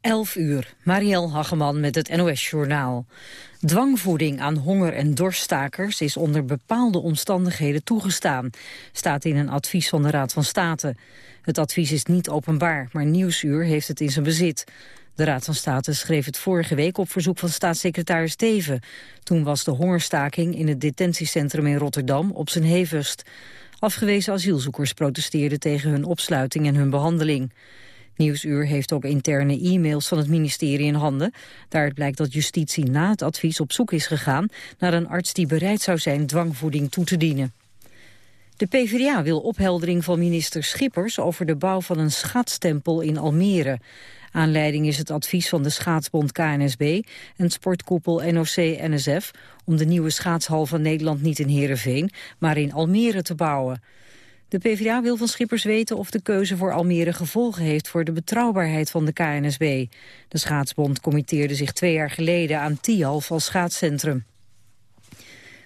11 uur, Marielle Hageman met het NOS-journaal. Dwangvoeding aan honger- en dorststakers is onder bepaalde omstandigheden toegestaan, staat in een advies van de Raad van State. Het advies is niet openbaar, maar Nieuwsuur heeft het in zijn bezit. De Raad van State schreef het vorige week op verzoek van staatssecretaris Teven. Toen was de hongerstaking in het detentiecentrum in Rotterdam op zijn hevigst. Afgewezen asielzoekers protesteerden tegen hun opsluiting en hun behandeling. Nieuwsuur heeft ook interne e-mails van het ministerie in handen. Daaruit blijkt dat justitie na het advies op zoek is gegaan... naar een arts die bereid zou zijn dwangvoeding toe te dienen. De PvdA wil opheldering van minister Schippers over de bouw van een schaatstempel in Almere. Aanleiding is het advies van de schaatsbond KNSB en sportkoepel NOC-NSF... om de nieuwe schaatshal van Nederland niet in Heerenveen, maar in Almere te bouwen. De PvdA wil van Schippers weten of de keuze voor Almere gevolgen heeft voor de betrouwbaarheid van de KNSB. De schaatsbond committeerde zich twee jaar geleden aan Tialf als schaatscentrum.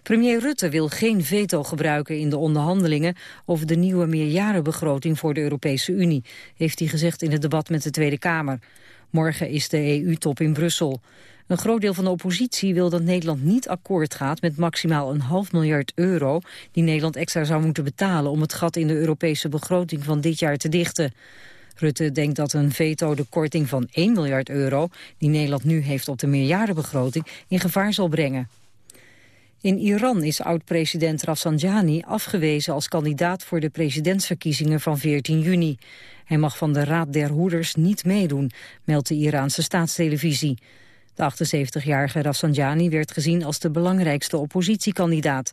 Premier Rutte wil geen veto gebruiken in de onderhandelingen over de nieuwe meerjarenbegroting voor de Europese Unie, heeft hij gezegd in het debat met de Tweede Kamer. Morgen is de EU-top in Brussel. Een groot deel van de oppositie wil dat Nederland niet akkoord gaat met maximaal een half miljard euro die Nederland extra zou moeten betalen om het gat in de Europese begroting van dit jaar te dichten. Rutte denkt dat een veto de korting van 1 miljard euro die Nederland nu heeft op de meerjarenbegroting in gevaar zal brengen. In Iran is oud-president Rafsanjani afgewezen als kandidaat voor de presidentsverkiezingen van 14 juni. Hij mag van de Raad der Hoeders niet meedoen, meldt de Iraanse staatstelevisie. De 78-jarige Rafsanjani werd gezien als de belangrijkste oppositiekandidaat.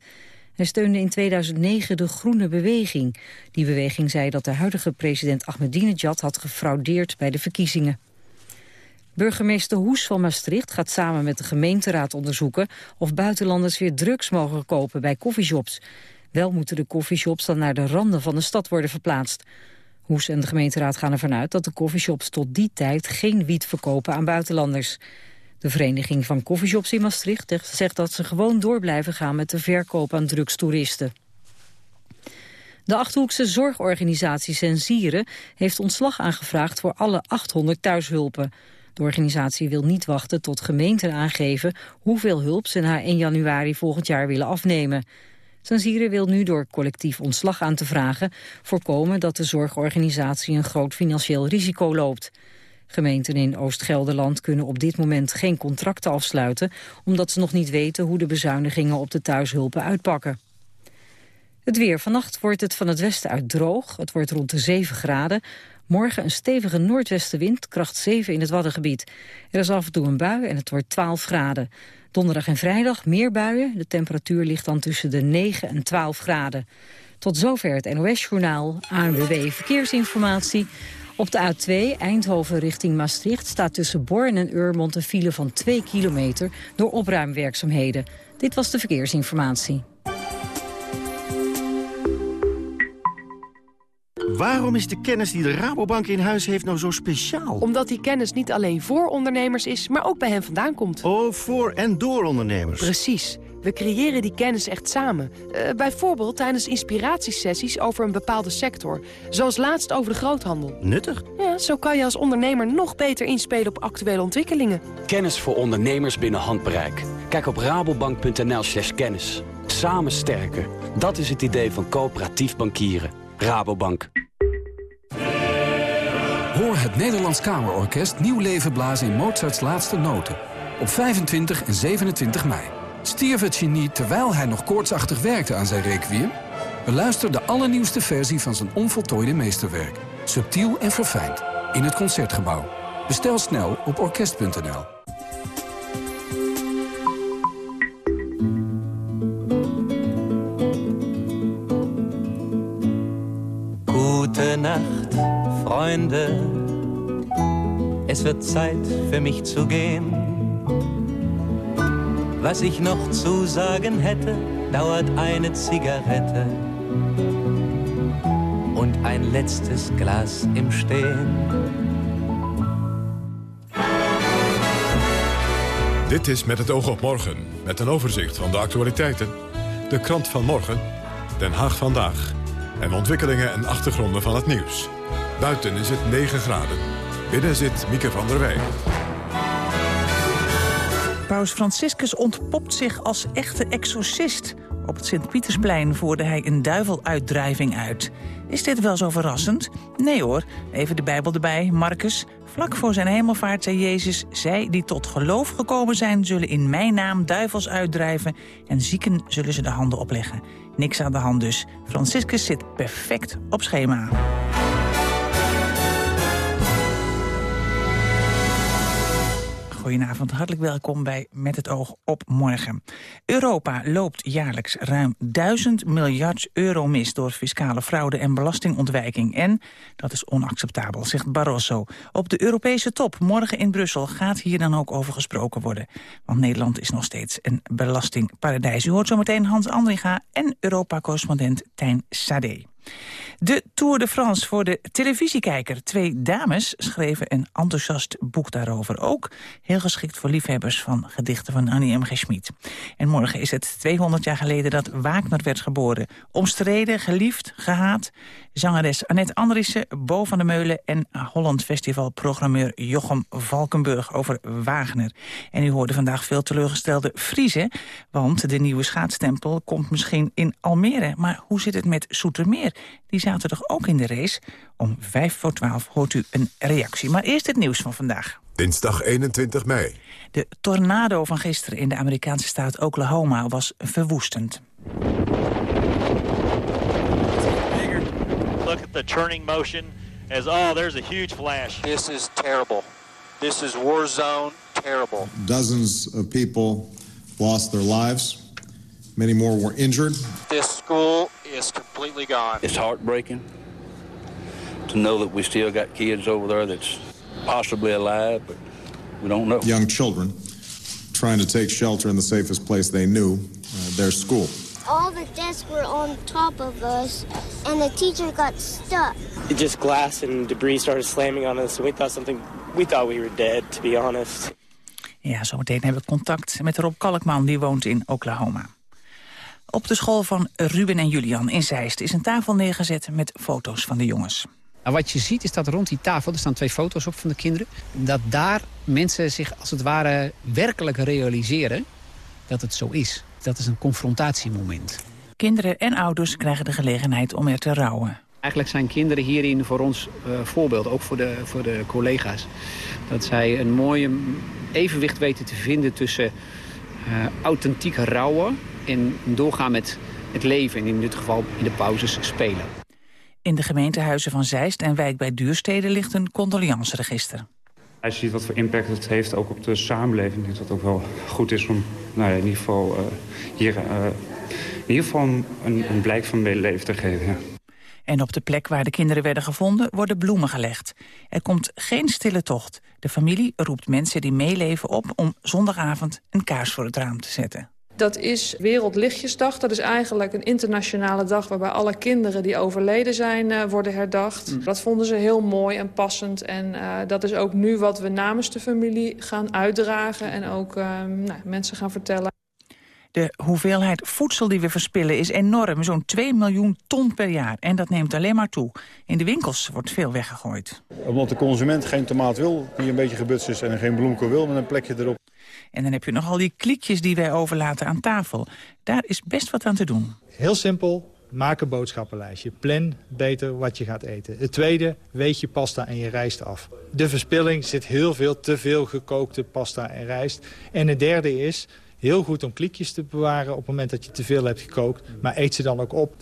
Hij steunde in 2009 de Groene Beweging. Die beweging zei dat de huidige president Ahmadinejad had gefraudeerd bij de verkiezingen. Burgemeester Hoes van Maastricht gaat samen met de gemeenteraad onderzoeken of buitenlanders weer drugs mogen kopen bij koffieshops. Wel moeten de koffieshops dan naar de randen van de stad worden verplaatst. Hoes en de gemeenteraad gaan ervan uit dat de koffieshops tot die tijd geen wiet verkopen aan buitenlanders. De Vereniging van Koffieshops in Maastricht zegt dat ze gewoon door blijven gaan met de verkoop aan drugstoeristen. De Achterhoekse zorgorganisatie Sensieren heeft ontslag aangevraagd voor alle 800 thuishulpen. De organisatie wil niet wachten tot gemeenten aangeven hoeveel hulp ze na 1 januari volgend jaar willen afnemen. Sensieren wil nu door collectief ontslag aan te vragen voorkomen dat de zorgorganisatie een groot financieel risico loopt. Gemeenten in Oost-Gelderland kunnen op dit moment geen contracten afsluiten... omdat ze nog niet weten hoe de bezuinigingen op de thuishulpen uitpakken. Het weer. Vannacht wordt het van het westen uit droog. Het wordt rond de 7 graden. Morgen een stevige noordwestenwind, kracht 7 in het Waddengebied. Er is af en toe een bui en het wordt 12 graden. Donderdag en vrijdag meer buien. De temperatuur ligt dan tussen de 9 en 12 graden. Tot zover het NOS-journaal. ANWB Verkeersinformatie. Op de A2 Eindhoven richting Maastricht staat tussen Born en Urmond een file van 2 kilometer door opruimwerkzaamheden. Dit was de verkeersinformatie. Waarom is de kennis die de Rabobank in huis heeft nou zo speciaal? Omdat die kennis niet alleen voor ondernemers is, maar ook bij hen vandaan komt. Oh, voor en door ondernemers. Precies. We creëren die kennis echt samen. Uh, bijvoorbeeld tijdens inspiratiesessies over een bepaalde sector. Zoals laatst over de groothandel. Nuttig. Ja, zo kan je als ondernemer nog beter inspelen op actuele ontwikkelingen. Kennis voor ondernemers binnen handbereik. Kijk op rabobank.nl slash kennis. Samen sterken. Dat is het idee van coöperatief bankieren. Rabobank. Hoor het Nederlands Kamerorkest nieuw leven blazen in Mozarts laatste noten. Op 25 en 27 mei. Stierf het genie terwijl hij nog koortsachtig werkte aan zijn requiem? Beluister de allernieuwste versie van zijn onvoltooide meesterwerk. Subtiel en verfijnd. In het Concertgebouw. Bestel snel op orkest.nl. Nacht, Freunde. Es wird Zeit für mich zu gehen. Was ich noch zu sagen hätte, dauert eine Zigarette und ein letztes Glas im Stehen. Dit is Met het oog op morgen, met een overzicht van de actualiteiten. De krant van morgen, Den Haag vandaag. En ontwikkelingen en achtergronden van het nieuws. Buiten is het 9 graden. Binnen zit Mieke van der Wij. Paus Franciscus ontpopt zich als echte exorcist. Op het Sint-Pietersplein voerde hij een duiveluitdrijving uit. Is dit wel zo verrassend? Nee hoor, even de Bijbel erbij. Marcus, vlak voor zijn hemelvaart zei Jezus... zij die tot geloof gekomen zijn, zullen in mijn naam duivels uitdrijven... en zieken zullen ze de handen opleggen. Niks aan de hand dus. Franciscus zit perfect op schema. Goedenavond, hartelijk welkom bij Met het oog op morgen. Europa loopt jaarlijks ruim 1000 miljard euro mis... door fiscale fraude en belastingontwijking. En dat is onacceptabel, zegt Barroso. Op de Europese top morgen in Brussel gaat hier dan ook over gesproken worden. Want Nederland is nog steeds een belastingparadijs. U hoort zometeen Hans Andringa en Europa-correspondent Tijn Sade. De Tour de France voor de televisiekijker. Twee dames schreven een enthousiast boek daarover. Ook heel geschikt voor liefhebbers van gedichten van Annie M. G. Schmid. En morgen is het 200 jaar geleden dat Wagner werd geboren. Omstreden, geliefd, gehaat. Zangeres Annette Andriessen, Bo van der Meulen... en Holland Festival-programmeur Jochem Valkenburg over Wagner. En u hoorde vandaag veel teleurgestelde Friese... want de nieuwe schaatstempel komt misschien in Almere. Maar hoe zit het met Soetermeer? Die zaterdag ook in de race. Om vijf voor twaalf hoort u een reactie. Maar eerst het nieuws van vandaag. Dinsdag 21 mei. De tornado van gisteren in de Amerikaanse staat Oklahoma was verwoestend. Look the churning motion as, oh, there's a huge flash. This is terrible. This is war zone terrible. Dozens of people lost their lives. Many more were injured. This school is completely gone. It's heartbreaking to know that we still got kids over there that's possibly alive, but we don't know. Young children trying to take shelter in the safest place they knew, uh, their school. All the desks were on top of us, and the teacher got stuck. It just glass and debris started slamming on us, and we thought something. We thought we were dead, to be honest. Ja, zometeen hebben we contact met Rob Kalkman, die woont in Oklahoma. Op de school van Ruben en Julian in Zeist is een tafel neergezet met foto's van de jongens. Nou, wat je ziet is dat rond die tafel, er staan twee foto's op van de kinderen... dat daar mensen zich als het ware werkelijk realiseren dat het zo is. Dat is een confrontatiemoment. Kinderen en ouders krijgen de gelegenheid om er te rouwen. Eigenlijk zijn kinderen hierin voor ons uh, voorbeeld, ook voor de, voor de collega's. Dat zij een mooie evenwicht weten te vinden tussen uh, authentiek rouwen... en doorgaan met het leven en in dit geval in de pauzes spelen. In de gemeentehuizen van Zeist en Wijk bij Duurstede ligt een condoleanceregister. Als je ziet wat voor impact het heeft ook op de samenleving... denk ik dat het ook wel goed is om nou ja, in ieder geval uh, hier uh, in ieder geval een, blijk van medeleven te geven. En op de plek waar de kinderen werden gevonden worden bloemen gelegd. Er komt geen stille tocht. De familie roept mensen die meeleven op om zondagavond een kaars voor het raam te zetten. Dat is Wereldlichtjesdag. Dat is eigenlijk een internationale dag waarbij alle kinderen die overleden zijn uh, worden herdacht. Mm. Dat vonden ze heel mooi en passend. En uh, dat is ook nu wat we namens de familie gaan uitdragen en ook uh, nou, mensen gaan vertellen. De hoeveelheid voedsel die we verspillen is enorm. Zo'n 2 miljoen ton per jaar. En dat neemt alleen maar toe. In de winkels wordt veel weggegooid. Omdat de consument geen tomaat wil, die een beetje gebutst is... en geen bloemkool wil, met een plekje erop. En dan heb je nog al die kliekjes die wij overlaten aan tafel. Daar is best wat aan te doen. Heel simpel, maak een boodschappenlijstje. Plan beter wat je gaat eten. Het tweede, weet je pasta en je rijst af. De verspilling zit heel veel te veel gekookte pasta en rijst. En het derde is, heel goed om kliekjes te bewaren op het moment dat je te veel hebt gekookt. Maar eet ze dan ook op.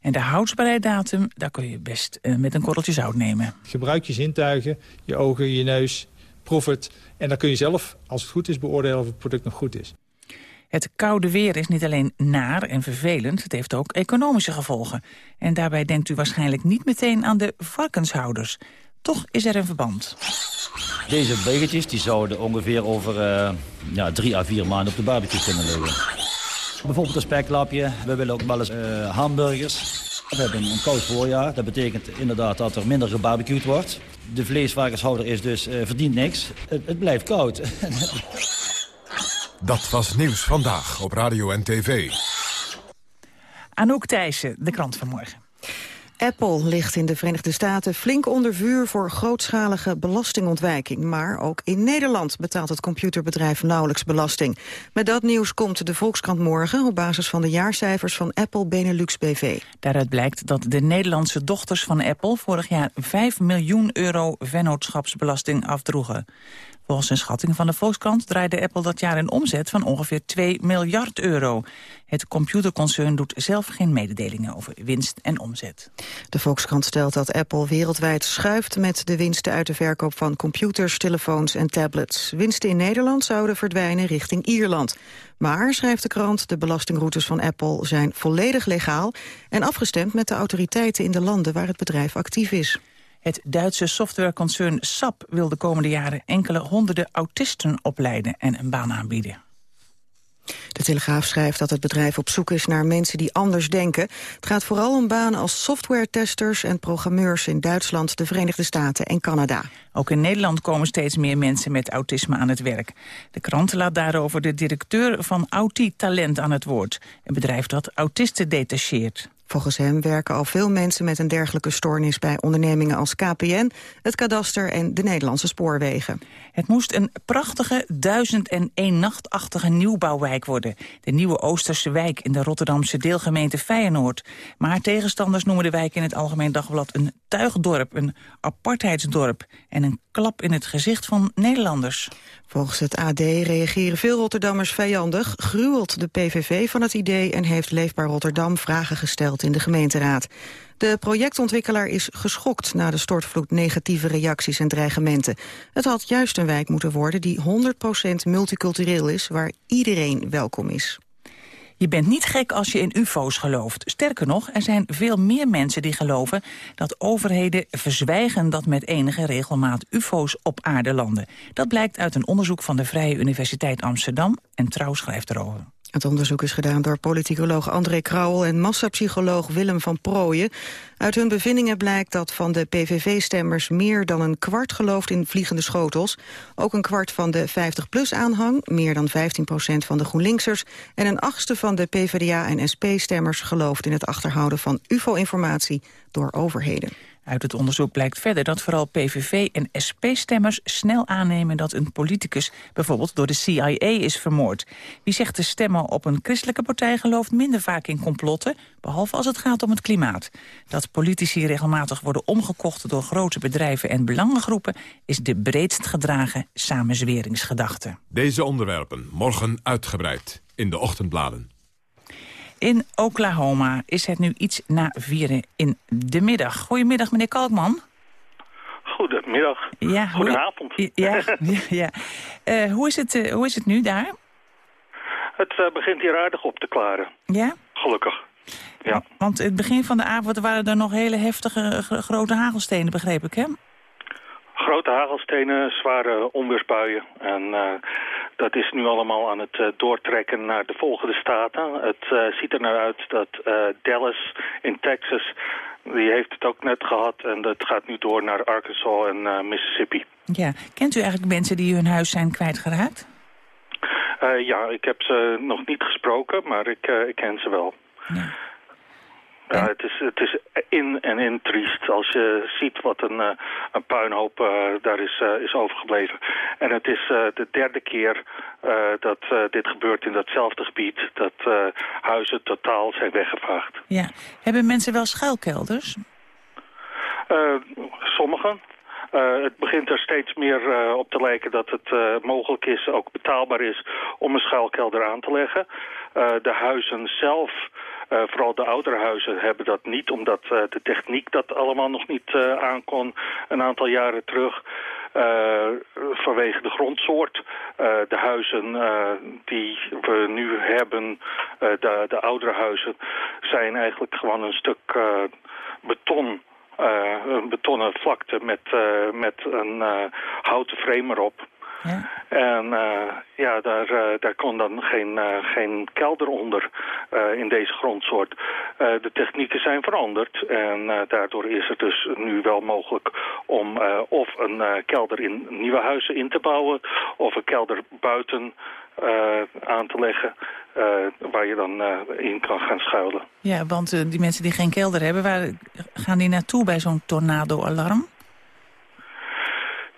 En de houdbaarheidsdatum, daar kun je best uh, met een korreltje zout nemen. Gebruik je zintuigen, je ogen, je neus, proef het. En dan kun je zelf, als het goed is, beoordelen of het product nog goed is. Het koude weer is niet alleen naar en vervelend, het heeft ook economische gevolgen. En daarbij denkt u waarschijnlijk niet meteen aan de varkenshouders. Toch is er een verband. Deze begetjes die zouden ongeveer over uh, ja, drie à vier maanden op de barbecue kunnen liggen. Bijvoorbeeld een speklapje, we willen ook wel eens uh, hamburgers. We hebben een koud voorjaar, dat betekent inderdaad dat er minder gebarbecued wordt. De vleesvarkenshouder is dus uh, verdient niks, het, het blijft koud. Dat was Nieuws Vandaag op Radio en TV. Anouk Thijssen, de krant van morgen. Apple ligt in de Verenigde Staten flink onder vuur voor grootschalige belastingontwijking. Maar ook in Nederland betaalt het computerbedrijf nauwelijks belasting. Met dat nieuws komt de Volkskrant morgen op basis van de jaarcijfers van Apple Benelux BV. Daaruit blijkt dat de Nederlandse dochters van Apple vorig jaar 5 miljoen euro vennootschapsbelasting afdroegen. Volgens een schatting van de Volkskrant draaide Apple dat jaar een omzet van ongeveer 2 miljard euro. Het computerconcern doet zelf geen mededelingen over winst en omzet. De Volkskrant stelt dat Apple wereldwijd schuift met de winsten uit de verkoop van computers, telefoons en tablets. Winsten in Nederland zouden verdwijnen richting Ierland. Maar, schrijft de krant, de belastingroutes van Apple zijn volledig legaal en afgestemd met de autoriteiten in de landen waar het bedrijf actief is. Het Duitse softwareconcern SAP wil de komende jaren enkele honderden autisten opleiden en een baan aanbieden. De Telegraaf schrijft dat het bedrijf op zoek is naar mensen die anders denken. Het gaat vooral om banen als softwaretesters en programmeurs in Duitsland, de Verenigde Staten en Canada. Ook in Nederland komen steeds meer mensen met autisme aan het werk. De krant laat daarover de directeur van Auti Talent aan het woord. Een bedrijf dat autisten detacheert. Volgens hem werken al veel mensen met een dergelijke stoornis bij ondernemingen als KPN, het Kadaster en de Nederlandse Spoorwegen. Het moest een prachtige duizend en één nachtachtige nieuwbouwwijk worden. De nieuwe Oosterse wijk in de Rotterdamse deelgemeente Feyenoord. Maar tegenstanders noemen de wijk in het Algemeen Dagblad een tuigdorp, een apartheidsdorp en een klap in het gezicht van Nederlanders. Volgens het AD reageren veel Rotterdammers vijandig, gruwelt de PVV van het idee en heeft Leefbaar Rotterdam vragen gesteld in de gemeenteraad. De projectontwikkelaar is geschokt na de stortvloed negatieve reacties en dreigementen. Het had juist een wijk moeten worden die 100% multicultureel is, waar iedereen welkom is. Je bent niet gek als je in ufo's gelooft. Sterker nog, er zijn veel meer mensen die geloven dat overheden verzwijgen dat met enige regelmaat ufo's op aarde landen. Dat blijkt uit een onderzoek van de Vrije Universiteit Amsterdam en Trouw schrijft erover. Het onderzoek is gedaan door politicoloog André Krauwel en massapsycholoog Willem van Prooijen. Uit hun bevindingen blijkt dat van de PVV-stemmers meer dan een kwart gelooft in vliegende schotels. Ook een kwart van de 50-plus-aanhang, meer dan 15 procent van de GroenLinksers... en een achtste van de PvdA- en SP-stemmers gelooft in het achterhouden van ufo-informatie door overheden. Uit het onderzoek blijkt verder dat vooral PVV en SP-stemmers snel aannemen dat een politicus bijvoorbeeld door de CIA is vermoord. Wie zegt te stemmen op een christelijke partij gelooft minder vaak in complotten, behalve als het gaat om het klimaat. Dat politici regelmatig worden omgekocht door grote bedrijven en belangengroepen is de breedst gedragen samenzweringsgedachte. Deze onderwerpen morgen uitgebreid in de ochtendbladen. In Oklahoma is het nu iets na vieren in de middag. Goedemiddag, meneer Kalkman. Goedemiddag. Ja, Goedenavond. Hoe, ja, ja, ja. Uh, hoe, is het, uh, hoe is het nu daar? Het uh, begint hier aardig op te klaren. Ja? Gelukkig. Ja. Want het begin van de avond waren er nog hele heftige grote hagelstenen, begreep ik, hè? Grote hagelstenen, zware onweersbuien. En dat is nu allemaal aan het uh, doortrekken naar de volgende staten. Het uh, ziet er naar uit dat Dallas in Texas, die heeft het ook net gehad. En dat gaat nu door naar Arkansas en Mississippi. Ja, kent u eigenlijk mensen die hun huis zijn kwijtgeraakt? ja, ik heb ze nog niet gesproken, maar ik, ik ken ze wel. Ja. Ja, het is, het is in en in triest als je ziet wat een, uh, een puinhoop uh, daar is, uh, is overgebleven. En het is de derde keer dat dit gebeurt in datzelfde gebied, dat huizen totaal zijn weggevaagd. Ja, hebben mensen wel schuilkelders? sommigen. Uh, het begint er steeds meer uh, op te lijken dat het uh, mogelijk is, ook betaalbaar is, om een schuilkelder aan te leggen. de huizen zelf vooral de oudere huizen hebben dat niet, omdat de techniek dat allemaal nog niet aankon een aantal jaren terug. vanwege de grondsoort. de huizen die we nu hebben, de, de oudere huizen, zijn eigenlijk gewoon een stuk beton een betonnen vlakte met, uh, met een uh, houten frame erop. Ja. En uh, ja, daar, uh, daar kon dan geen, uh, geen kelder onder in deze grondsoort. de technieken zijn veranderd en daardoor is het dus nu wel mogelijk om of een kelder in nieuwe huizen in te bouwen of een kelder buiten aan te leggen waar je dan in kan gaan schuilen. Ja, want die mensen die geen kelder hebben, waar gaan die naartoe bij zo'n tornado-alarm?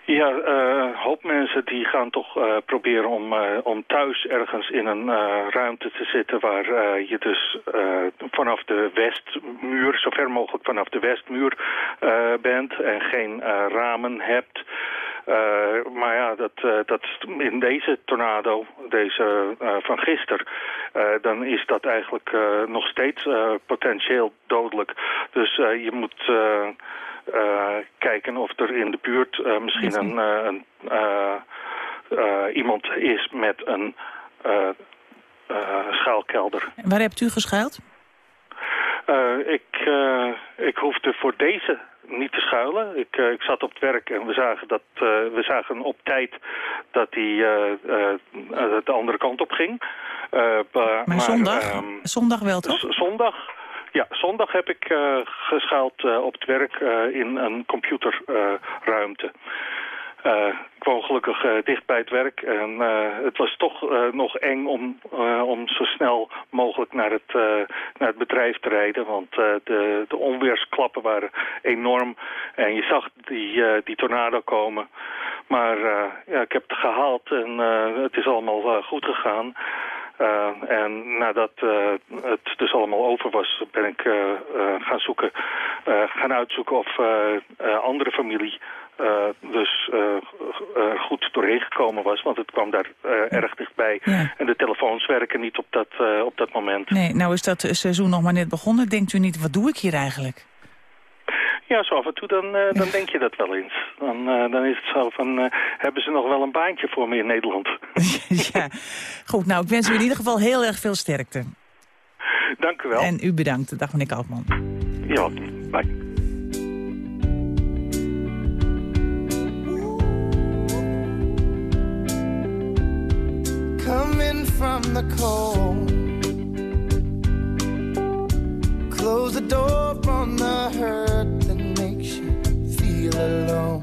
Ja, een hoop mensen die gaan toch proberen om, om thuis ergens in een ruimte te zitten waar je dus vanaf de westmuur, zo ver mogelijk vanaf de westmuur bent en geen ramen hebt. Uh, maar ja, dat, uh, dat in deze tornado, deze uh, van gisteren, dan is dat eigenlijk nog steeds potentieel dodelijk. Dus je moet kijken of er in de buurt misschien een, een iemand is met een schuilkelder. waar hebt u geschuild? Ik, ik hoefde voor deze niet te schuilen. Ik, uh, ik zat op het werk en we zagen, dat, uh, we zagen op tijd dat hij uh, de andere kant op ging. maar, maar, zondag? Um, zondag wel toch? Zondag, ja, zondag heb ik geschuild op het werk in een computerruimte. Uh, ik woon gelukkig uh, dicht bij het werk en uh, het was toch nog eng om, om zo snel mogelijk naar het, naar het bedrijf te rijden. Want de, de onweersklappen waren enorm en je zag die, die tornado komen. Maar ja, ik heb het gehaald en het is allemaal goed gegaan. En nadat het dus allemaal over was, ben ik gaan zoeken, gaan uitzoeken of andere familie uh, dus uh, uh, goed doorheen gekomen was. Want het kwam daar erg dichtbij. Ja. En de telefoons werken niet op dat, op dat moment. Nee, nou is dat seizoen nog maar net begonnen. Denkt u niet, wat doe ik hier eigenlijk? Ja, zo af en toe dan, dan denk je dat wel eens. Dan, dan is het zo van, hebben ze nog wel een baantje voor me in Nederland? ja, goed. Nou, ik wens u in ieder geval heel erg veel sterkte. Dank u wel. En u bedankt. Dag meneer Kaufman. Ja, bye. From the cold. Close the door on the hurt that makes you feel alone.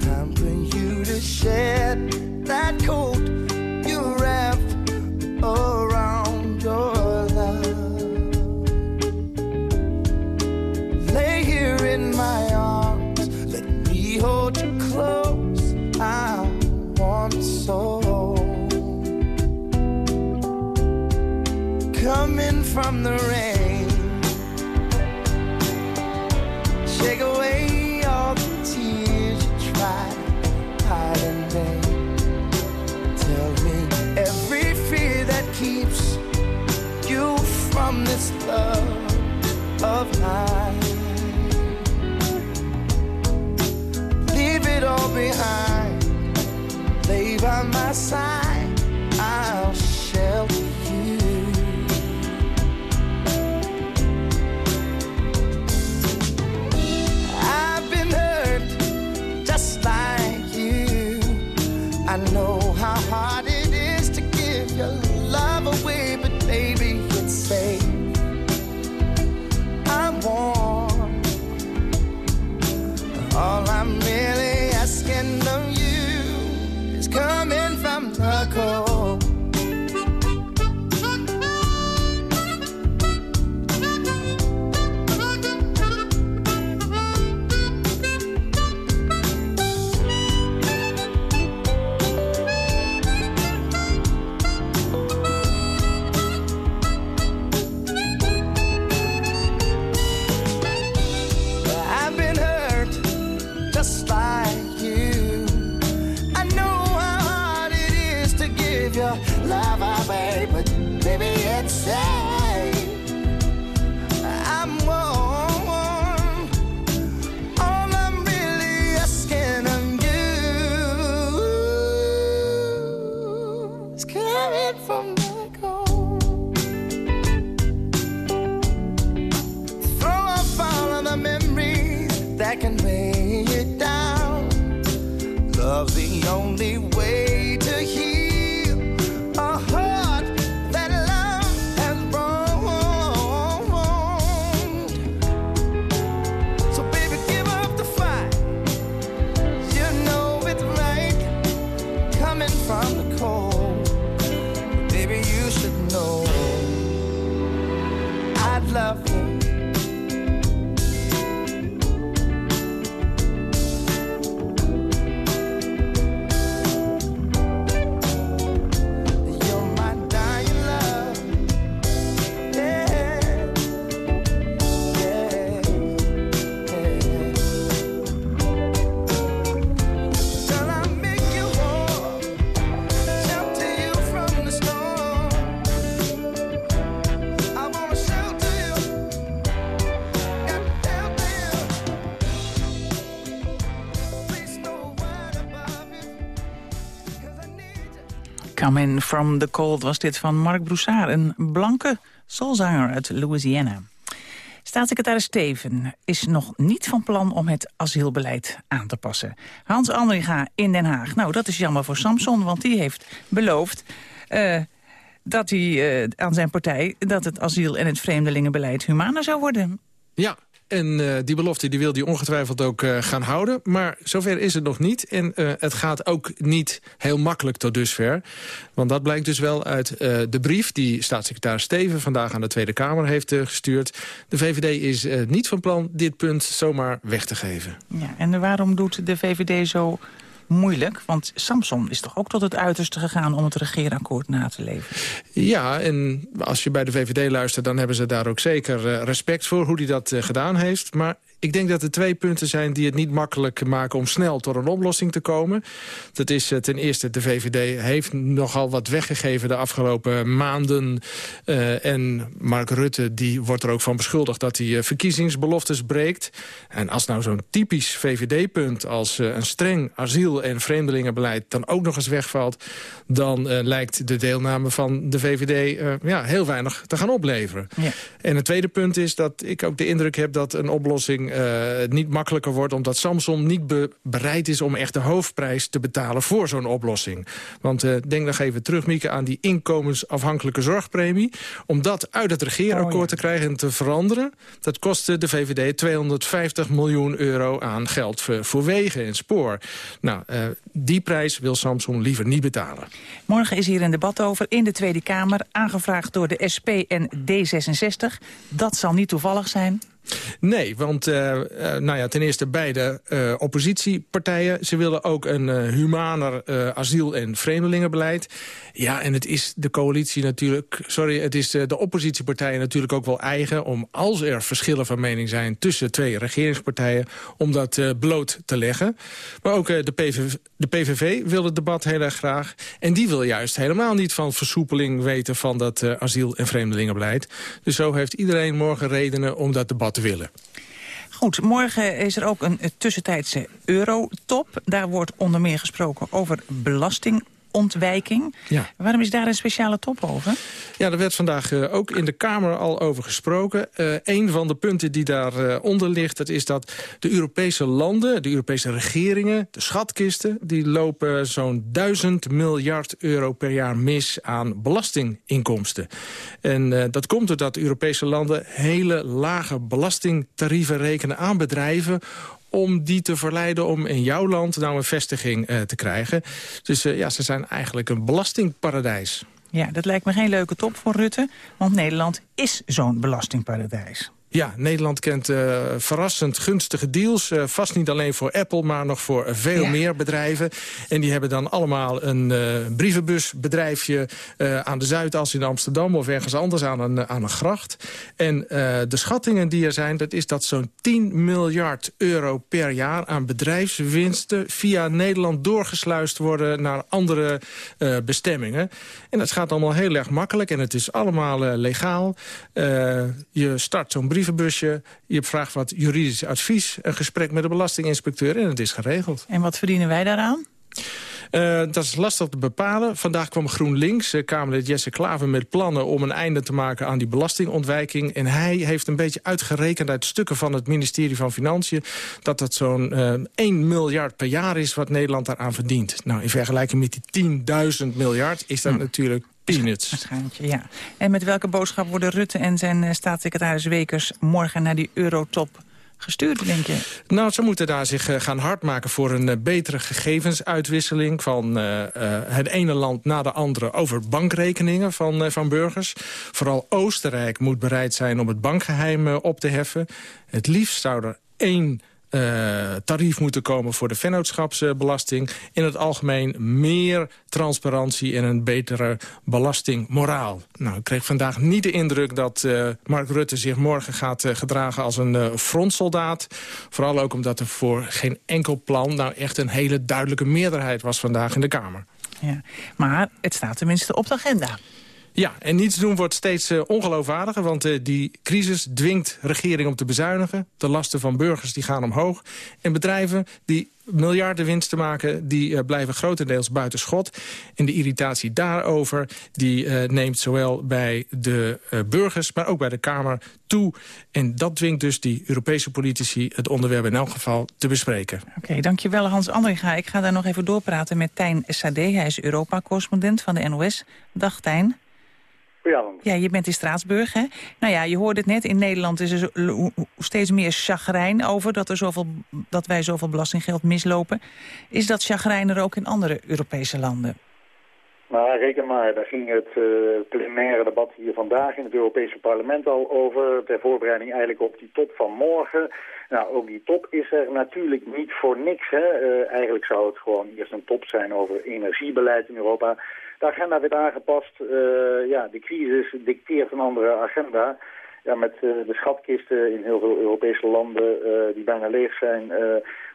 Time for you to shed that coat passar. From the cold was dit van Mark Broussard, een blanke soulzanger uit Louisiana. Staatssecretaris Steven is nog niet van plan om het asielbeleid aan te passen. Hans Andringa in Den Haag. Nou, dat is jammer voor Samson, want die heeft beloofd... Uh, dat hij uh, aan zijn partij dat het asiel- en het vreemdelingenbeleid humaner zou worden. Ja, en uh, die belofte die wil hij ongetwijfeld ook uh, gaan houden. Maar zover is het nog niet. En uh, het gaat ook niet heel makkelijk tot dusver. Want dat blijkt dus wel uit de brief die staatssecretaris Steven... vandaag aan de Tweede Kamer heeft gestuurd. De VVD is niet van plan dit punt zomaar weg te geven. Ja, en waarom doet de VVD zo moeilijk? Want Samson is toch ook tot het uiterste gegaan om het regeerakkoord na te leven? Ja, en als je bij de VVD luistert... dan hebben ze daar ook zeker respect voor hoe hij dat gedaan heeft. Maar ik denk dat er twee punten zijn die het niet makkelijk maken... om snel tot een oplossing te komen. Dat is ten eerste, de VVD heeft nogal wat weggegeven de afgelopen maanden. Uh, en Mark Rutte die wordt er ook van beschuldigd dat hij uh, verkiezingsbeloftes breekt. En als nou zo'n typisch VVD-punt als uh, een streng asiel- en vreemdelingenbeleid... dan ook nog eens wegvalt, dan lijkt de deelname van de VVD ja, heel weinig te gaan opleveren. Ja. En het tweede punt is dat ik ook de indruk heb dat een oplossing uh, niet makkelijker wordt... omdat Samsung niet be bereid is om echt de hoofdprijs te betalen voor zo'n oplossing. Want uh, denk nog even terug, Mieke, aan die inkomensafhankelijke zorgpremie. Om dat uit het regeerakkoord oh, ja. te krijgen en te veranderen... dat kostte de VVD 250 miljoen euro aan geld voor, voor wegen en spoor. Nou, uh, die prijs wil Samsung liever niet betalen. Morgen is hier een debat over in de Tweede Kamer... aangevraagd door de SP en D66. Dat zal niet toevallig zijn. Nee, want uh, uh, nou ja, ten eerste beide uh, oppositiepartijen... ze willen ook een humaner asiel- en vreemdelingenbeleid. Ja, en het is de coalitie natuurlijk... sorry, het is de oppositiepartijen natuurlijk ook wel eigen... om als er verschillen van mening zijn tussen twee regeringspartijen... om dat bloot te leggen. Maar ook de, de PVV wil het debat heel erg graag. En die wil juist helemaal niet van versoepeling weten... van dat asiel- en vreemdelingenbeleid. Dus zo heeft iedereen morgen redenen om dat debat willen. Goed, morgen is er ook een tussentijdse eurotop. Daar wordt onder meer gesproken over belastingontwijking. Ja. Waarom is daar een speciale top over? Ja, er werd vandaag uh, ook in de Kamer al over gesproken. Uh, een van de punten die daaronder uh, onder ligt... dat is dat de Europese landen, de Europese regeringen... de schatkisten, die lopen zo'n duizend miljard euro per jaar mis... aan belastinginkomsten. En dat komt doordat Europese landen hele lage belastingtarieven rekenen aan bedrijven om die te verleiden om in jouw land nou een vestiging uh, te krijgen. Dus uh, ja, ze zijn eigenlijk een belastingparadijs. Ja, dat lijkt me geen leuke top voor Rutte, want Nederland is zo'n belastingparadijs. Ja, Nederland kent uh, verrassend gunstige deals. Uh, vast niet alleen voor Apple, maar nog voor veel ja. meer bedrijven. En die hebben dan allemaal een uh, brievenbusbedrijfje aan de Zuidas in Amsterdam... of ergens anders aan een, aan een gracht. En de schattingen die er zijn, dat is dat zo'n 10 miljard euro per jaar... aan bedrijfswinsten via Nederland doorgesluist worden... naar andere bestemmingen. En dat gaat allemaal heel erg makkelijk en het is allemaal legaal. je start zo'n brief brievenbusje, je vraagt wat juridisch advies... een gesprek met de belastinginspecteur en het is geregeld. En wat verdienen wij daaraan? Uh, dat is lastig te bepalen. Vandaag kwam GroenLinks, uh, Kamerlid Jesse Klaver... met plannen om een einde te maken aan die belastingontwijking. En hij heeft een beetje uitgerekend uit stukken van het ministerie van Financiën... dat dat zo'n uh, 1 miljard per jaar is wat Nederland daaraan verdient. Nou, in vergelijking met die 10.000 miljard is dat hm. natuurlijk peanuts. Waarschijnlijk, ja. En met welke boodschap worden Rutte en zijn uh, staatssecretaris Wekers... morgen naar die eurotop gestuurd, denk je? Nou, ze moeten daar zich uh, gaan hardmaken voor een uh, betere gegevensuitwisseling... van uh, het ene land na de andere over bankrekeningen van, van burgers. Vooral Oostenrijk moet bereid zijn om het bankgeheim op te heffen. Het liefst zou er één tarief moeten komen voor de vennootschapsbelasting. In het algemeen meer transparantie en een betere belastingmoraal. Nou, ik kreeg vandaag niet de indruk dat uh, Mark Rutte zich morgen gaat uh, gedragen als een frontsoldaat. Vooral ook omdat er voor geen enkel plan nou echt een hele duidelijke meerderheid was vandaag in de Kamer. Ja, maar het staat tenminste op de agenda. Ja, en niets doen wordt steeds uh, ongeloofwaardiger... want uh, die crisis dwingt regering om te bezuinigen. De lasten van burgers die gaan omhoog. En bedrijven die miljarden winst te maken... die blijven grotendeels buiten schot. En de irritatie daarover die, neemt zowel bij de burgers... maar ook bij de Kamer toe. En dat dwingt dus die Europese politici het onderwerp in elk geval te bespreken. Oké, dankjewel Hans Andringa. Ik ga daar nog even doorpraten met Tijn Sade. Hij is Europa-correspondent van de NOS. Dag Tijn. Ja, je bent in Straatsburg, hè? Nou ja, je hoorde het net, in Nederland is er steeds meer chagrijn over... Dat, er zoveel, dat wij zoveel belastinggeld mislopen. Is dat chagrijn er ook in andere Europese landen? Nou, reken maar, daar ging het uh, plenaire debat hier vandaag in het Europese parlement al over... ter voorbereiding eigenlijk op die top van morgen. Nou, ook die top is er natuurlijk niet voor niks. Hè? Uh, eigenlijk zou het gewoon eerst een top zijn over energiebeleid in Europa... De agenda werd aangepast. Uh, ja, de crisis dicteert een andere agenda. Ja, met uh, de schatkisten in heel veel Europese landen uh, die bijna leeg zijn,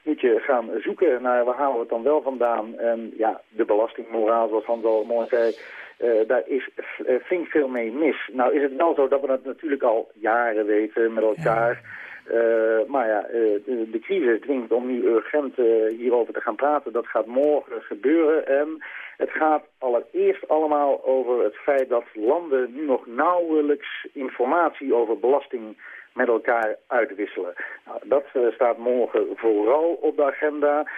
moet je gaan zoeken naar waar halen we het dan wel vandaan. En ja, de belastingmoraal, zoals Hans al mooi zei, daar is flink veel mee mis. Nou is het wel zo dat we dat natuurlijk al jaren weten met elkaar. Uh, maar ja, de, de, crisis dwingt om nu urgent hierover te gaan praten. Dat gaat morgen gebeuren. En het gaat allereerst allemaal over het feit dat landen nu nog nauwelijks informatie over belasting met elkaar uitwisselen. Nou, dat staat morgen vooral op de agenda.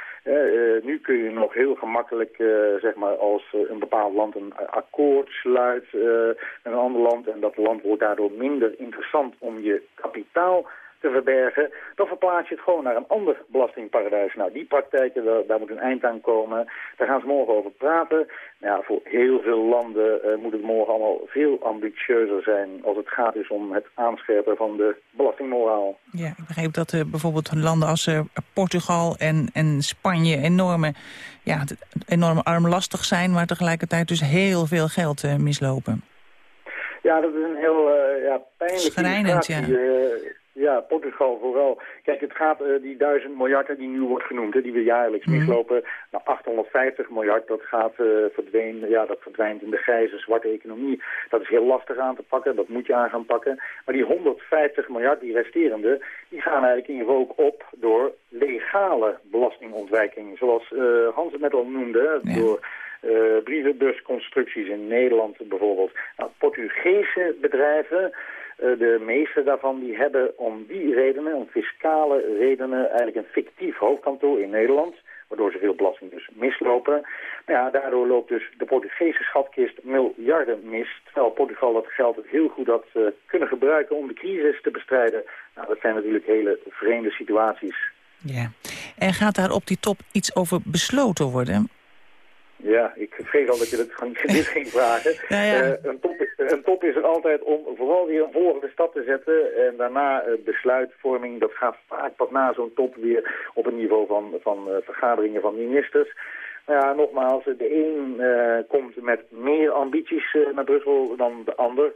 Nu kun je nog heel gemakkelijk, zeg maar, als een bepaald land een akkoord sluit met een ander land... en dat land wordt daardoor minder interessant om je kapitaal te verbergen, dan verplaats je het gewoon naar een ander belastingparadijs. Nou, die praktijken, daar, daar moet een eind aan komen. Daar gaan ze morgen over praten. Nou ja, voor heel veel landen uh, moet het morgen allemaal veel ambitieuzer zijn als het gaat dus om het aanscherpen van de belastingmoraal. Ja, ik begreep dat uh, bijvoorbeeld landen als uh, Portugal en, en Spanje enorme, ja, enorm armlastig zijn, maar tegelijkertijd dus heel veel geld mislopen. Ja, dat is een heel ja, pijnlijke Schrijnend, ja. Ja, Portugal vooral. Kijk, het gaat, uh, die duizend miljard die nu wordt genoemd, hè, die we jaarlijks mm. mislopen, nou 850 miljard, dat gaat uh, verdwenen, ja, dat verdwijnt in de grijze, zwarte economie. Dat is heel lastig aan te pakken, dat moet je aan gaan pakken. Maar die 150 miljard, die resterende, die gaan eigenlijk in ieder geval ook op door legale belastingontwijking. Zoals uh, Hans het net al noemde, ja. door... Brievenbusconstructies in Nederland bijvoorbeeld. Nou, Portugese bedrijven eh, de meeste daarvan die hebben om die redenen, om fiscale redenen, eigenlijk een fictief hoofdkantoor in Nederland waardoor ze veel belasting dus mislopen. Maar ja, daardoor loopt dus de Portugese schatkist miljarden mis, terwijl Portugal dat geld heel goed had uh, kunnen gebruiken om de crisis te bestrijden. Nou, dat zijn natuurlijk hele vreemde situaties. Ja, en gaat daar op die top iets over besloten worden? Ja, ik vrees al dat je dat dit ging vragen. Ja, ja. Uh, een, top, een, top, is er altijd om vooral weer een volgende stap te zetten. En daarna uh, besluitvorming, dat gaat vaak pas na zo'n top weer op een niveau van, van uh, vergaderingen van ministers. Nou ja, nogmaals, de een komt met meer ambities naar Brussel dan de ander.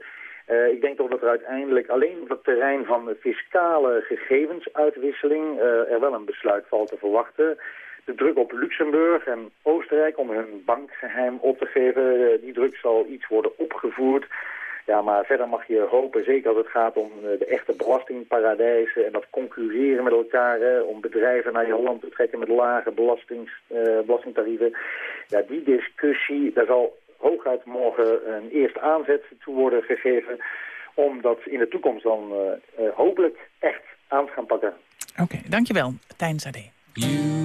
ik denk toch dat er uiteindelijk alleen op het terrein van fiscale gegevensuitwisseling er wel een besluit valt te verwachten de druk op Luxemburg en Oostenrijk om hun bankgeheim op te geven, eh, die druk zal iets worden opgevoerd. Ja, maar verder mag je hopen, zeker als het gaat om eh, de echte belastingparadijzen en dat concurreren met elkaar, hè, om bedrijven naar je land te trekken met lage belastings, uh, belastingtarieven. Ja, die discussie, daar zal hooguit morgen een eerste aanzet toe worden gegeven om dat in de toekomst dan uh, uh, hopelijk echt aan te gaan pakken. Oké, okay, dankjewel. Tijn Sade.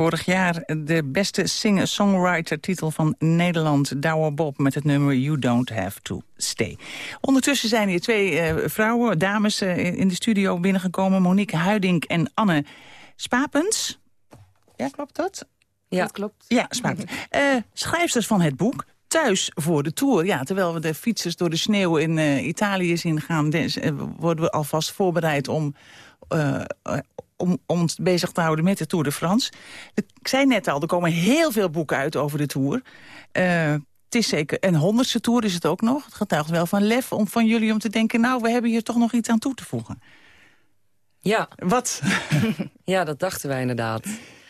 Vorig jaar de beste singer-songwriter-titel van Nederland, Douwe Bob, met het nummer You Don't Have To Stay. Ondertussen zijn hier twee uh, vrouwen, dames, uh, in de studio binnengekomen. Monique Huiding en Anne Spapens. Ja, klopt dat? Ja, dat klopt. Ja, Spapens. Uh, schrijfsters van het boek thuis voor de Tour. Ja, terwijl we de fietsers door de sneeuw in uh, Italië zien gaan... Dus, uh, worden we alvast voorbereid om, uh, om, om ons bezig te houden met de Tour de France. Ik zei net al, er komen heel veel boeken uit over de Tour. het is zeker een honderdste Tour is het ook nog. Het getuigt wel van lef om van jullie om te denken... nou, we hebben hier toch nog iets aan toe te voegen. Ja. Wat? ja, dat dachten wij inderdaad.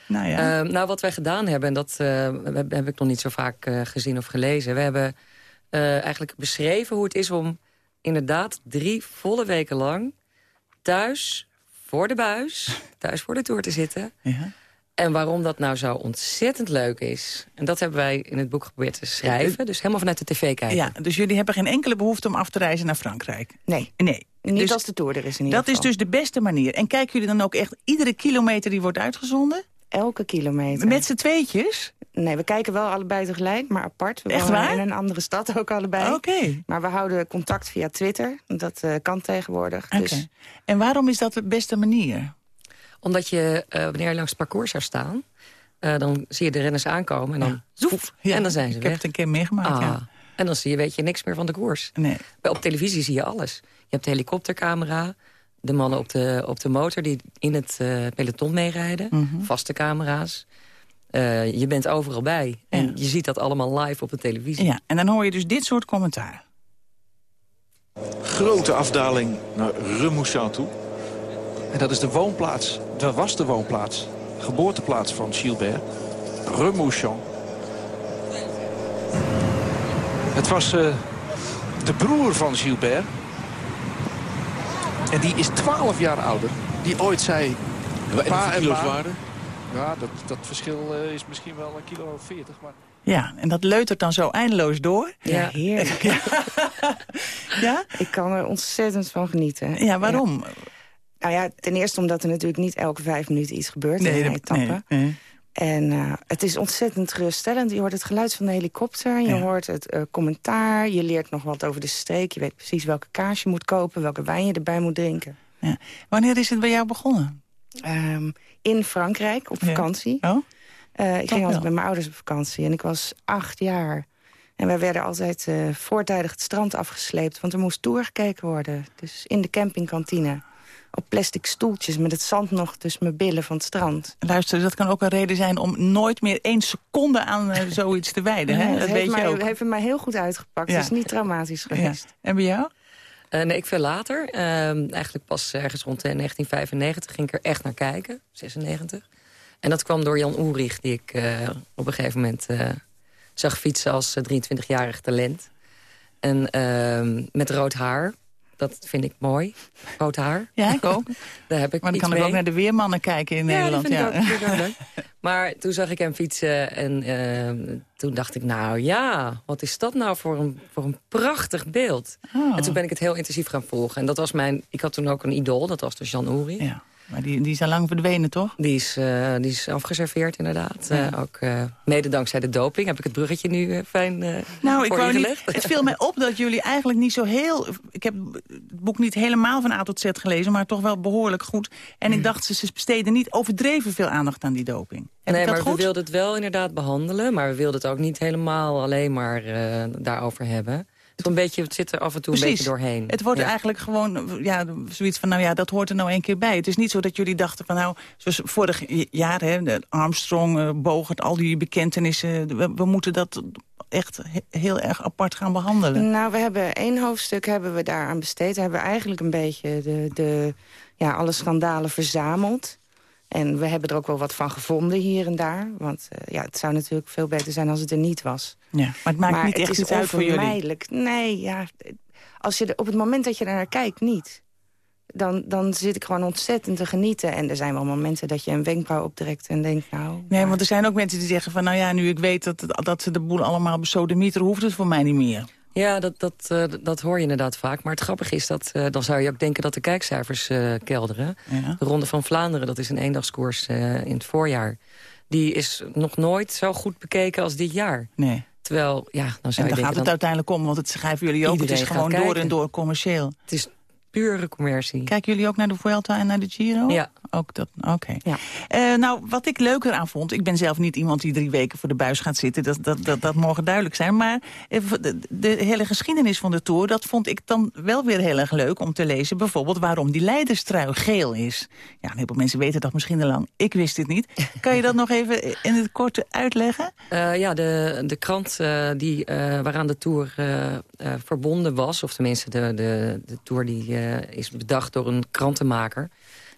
Nou, ja. uh, nou, wat wij gedaan hebben, en dat uh, heb, heb, ik nog niet zo vaak uh, gezien of gelezen. We hebben eigenlijk beschreven hoe het is om inderdaad drie volle weken lang... thuis, voor de buis, thuis voor de tour te zitten. Ja. En waarom dat nou zo ontzettend leuk is. En dat hebben wij in het boek geprobeerd te schrijven. Dus helemaal vanuit de tv kijken. Ja, dus jullie hebben geen enkele behoefte om af te reizen naar Frankrijk? Nee. Nee. Niet dus, als de tour er is in ieder Dat geval. is dus de beste manier. En kijken jullie dan ook echt iedere kilometer die wordt uitgezonden? Elke kilometer. Met z'n tweetjes? Nee, we kijken wel allebei tegelijk, maar apart. We Echt wonen waar? in een andere stad ook allebei. Oké. Okay. Maar we houden contact via Twitter. Dat uh, kan tegenwoordig. Okay. Dus... En waarom is dat de beste manier? Omdat je, uh, wanneer je langs het parcours zou staan... Uh, dan zie je de renners aankomen en dan ja. zoef, ja, en dan zijn ze ik weg. heb het een keer meegemaakt, ah. ja. En dan zie je, weet je niks meer van de koers. Nee. Op televisie zie je alles. Je hebt de helikoptercamera, de mannen op de, op de motor... die in het uh, peloton meerijden, Mhm. mm -hmm. vaste camera's. Uh, je bent overal bij. En ja. je ziet dat allemaal live op de televisie. Ja, en dan hoor je dus dit soort commentaar. Grote afdaling naar Remouchamp toe. En dat is de woonplaats, dat was de woonplaats, geboorteplaats van Gilbert. Remouchamp. Het was uh, de broer van Gilbert. En die is 12 jaar ouder. Die ooit zei... Pa en waarde? Ja, dat, dat verschil uh, is misschien wel een kilo of 40. Maar... Ja, en dat leutert dan zo eindeloos door. Ja, heerlijk. ja? ja? Ik kan er ontzettend van genieten. Ja, waarom? Ja. Nou ja, ten eerste omdat er natuurlijk niet elke vijf minuten iets gebeurt nee, in een etappe. Nee, nee. En uh, het is ontzettend geruststellend. Je hoort het geluid van de helikopter, je Ja. hoort het uh, commentaar... je leert nog wat over de streek, je weet precies welke kaas je moet kopen... welke wijn je erbij moet drinken. Ja. Wanneer is het bij jou begonnen? Um, in Frankrijk, op vakantie. Ja. Oh? Uh, ik ging altijd met mijn ouders op vakantie en ik was acht jaar. En wij werden altijd uh, voortijdig het strand afgesleept... want er moest doorgekeken worden. Dus in de campingkantine. Op plastic stoeltjes met het zand nog tussen mijn billen van het strand. Luister, dat kan ook een reden zijn om nooit meer één seconde aan uh, zoiets te wijden. Hè? Dat het weet heeft, je mij, ook. heeft mij heel goed uitgepakt. Ja. Het is niet traumatisch geweest. Ja. En bij jou? Uh, nee, ik veel later. Uh, eigenlijk pas ergens rond 1995 ging ik er echt naar kijken. 96. En dat kwam door Jan Oerich, die ik uh, op een gegeven moment zag fietsen als 23-jarig talent. En uh, met rood haar. Dat vind ik mooi. Rood haar. Ja, ik ook. Daar heb ik maar dan kan ik mee. ook naar de weermannen kijken in ja, Nederland. Dat vind ja, ik ook, vind ik ook leuk. Maar toen zag ik hem fietsen en uh, toen dacht ik... nou ja, wat is dat nou voor een, voor een prachtig beeld. Oh. En toen ben ik het heel intensief gaan volgen. En dat was mijn... Ik had toen ook een idool, dat was dus Jan Oeri. Ja. Maar die, die is al lang verdwenen, toch? Die is, uh, die is afgeserveerd, inderdaad. Ja. Uh, ook uh, mede dankzij de doping heb ik het bruggetje nu fijn Nou, ik wou niet, Het viel mij op dat jullie eigenlijk niet zo heel... Ik heb het boek niet helemaal van A tot Z gelezen, maar toch wel behoorlijk goed. En ik dacht, ze besteden niet overdreven veel aandacht aan die doping. Heb nee, ik dat maar goed? we wilden het wel inderdaad behandelen. Maar we wilden het ook niet helemaal alleen maar daarover hebben. Het, een beetje, het zit er af en toe Precies. een beetje doorheen. Het wordt ja. eigenlijk gewoon ja, zoiets van, nou ja, dat hoort er nou een keer bij. Het is niet zo dat jullie dachten van, nou, zoals vorig jaar, hè, de Armstrong, uh, Bogert, al die bekentenissen, we, we moeten dat echt he heel erg apart gaan behandelen. Nou, we hebben één hoofdstuk hebben we daar aan besteed. We hebben eigenlijk een beetje de, de, ja, alle schandalen verzameld. En we hebben er ook wel wat van gevonden hier en daar. Want uh, ja, het zou natuurlijk veel beter zijn als het er niet was. Ja, maar het maakt maar niet het echt is iets uit voor jullie. Nee, ja, als je de, op het moment dat je er naar kijkt, niet. Dan, dan zit ik gewoon ontzettend te genieten. En er zijn wel momenten dat je een wenkbrauw optrekt en denkt, nou... Nee, want er zijn ook mensen die zeggen van... nou ja, nu ik weet dat, dat ze de boel allemaal besodemieteren... hoeft het voor mij niet meer. Ja, dat, dat, uh, dat hoor je inderdaad vaak. Maar het grappige is dat uh, dan zou je ook denken dat de kijkcijfers uh, kelderen. Ja. De Ronde van Vlaanderen, dat is een eendagskoers in het voorjaar. Die is nog nooit zo goed bekeken als dit jaar. Nee. Terwijl, ja, dan zou en je gaat het uiteindelijk om, want het schrijven jullie ook. Het is gewoon door en door commercieel. Het is pure commercie. Kijken jullie ook naar de Vuelta en naar de Giro? Ja. Ook dat, oké. Ja. Uh, nou, wat ik leuker aan vond... ik ben zelf niet iemand die drie weken voor de buis gaat zitten. Dat, dat, dat, dat mogen duidelijk zijn. Maar eh, de, de, hele geschiedenis van de Tour... dat vond ik dan wel weer heel erg leuk om te lezen. Bijvoorbeeld waarom die leiderstrui geel is. Ja, een heleboel mensen weten dat misschien al lang. Ik wist het niet. Kan je dat nog even in het kort uitleggen? Uh, ja, de, de krant uh, die, waaraan de Tour verbonden was... of tenminste de, de, de Tour die is bedacht door een krantenmaker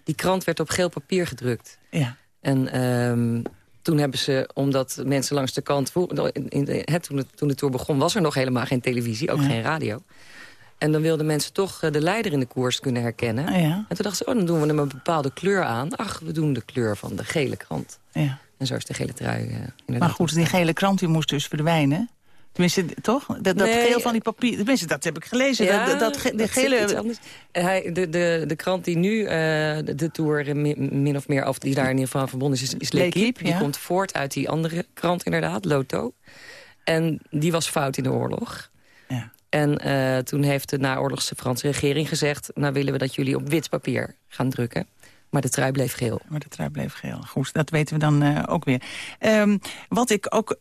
die krant werd op geel papier gedrukt. Ja. En um, toen hebben ze, omdat mensen langs de kant... In de, toen, de, toen de tour begon, was er nog helemaal geen televisie, ook geen radio. En dan wilden mensen toch eh, de leider in de koers kunnen herkennen. ja. En toen dachten ze, oh, dan doen we hem een bepaalde kleur aan. Ach, we doen de kleur van de gele krant. Ja. En zo is de gele trui uh, Maar goed, die gele krant die moest dus verdwijnen. Tenminste, toch? Dat, dat geel van die papier... Tenminste, dat heb ik gelezen. Ja, dat, dat, de gele... Hij, de, de, de krant die nu uh, de, Tour min of meer... of die daar in ieder geval verbonden is, is, is L'Equipe. Die komt voort uit die andere krant inderdaad, Loto. En die was fout in de oorlog. Ja. En uh, toen heeft de naoorlogse Franse regering gezegd... nou willen we dat jullie op wit papier gaan drukken. Maar de trui bleef geel. Maar de trui bleef geel. Goed, dat weten we dan uh, ook weer. Um, wat ik ook...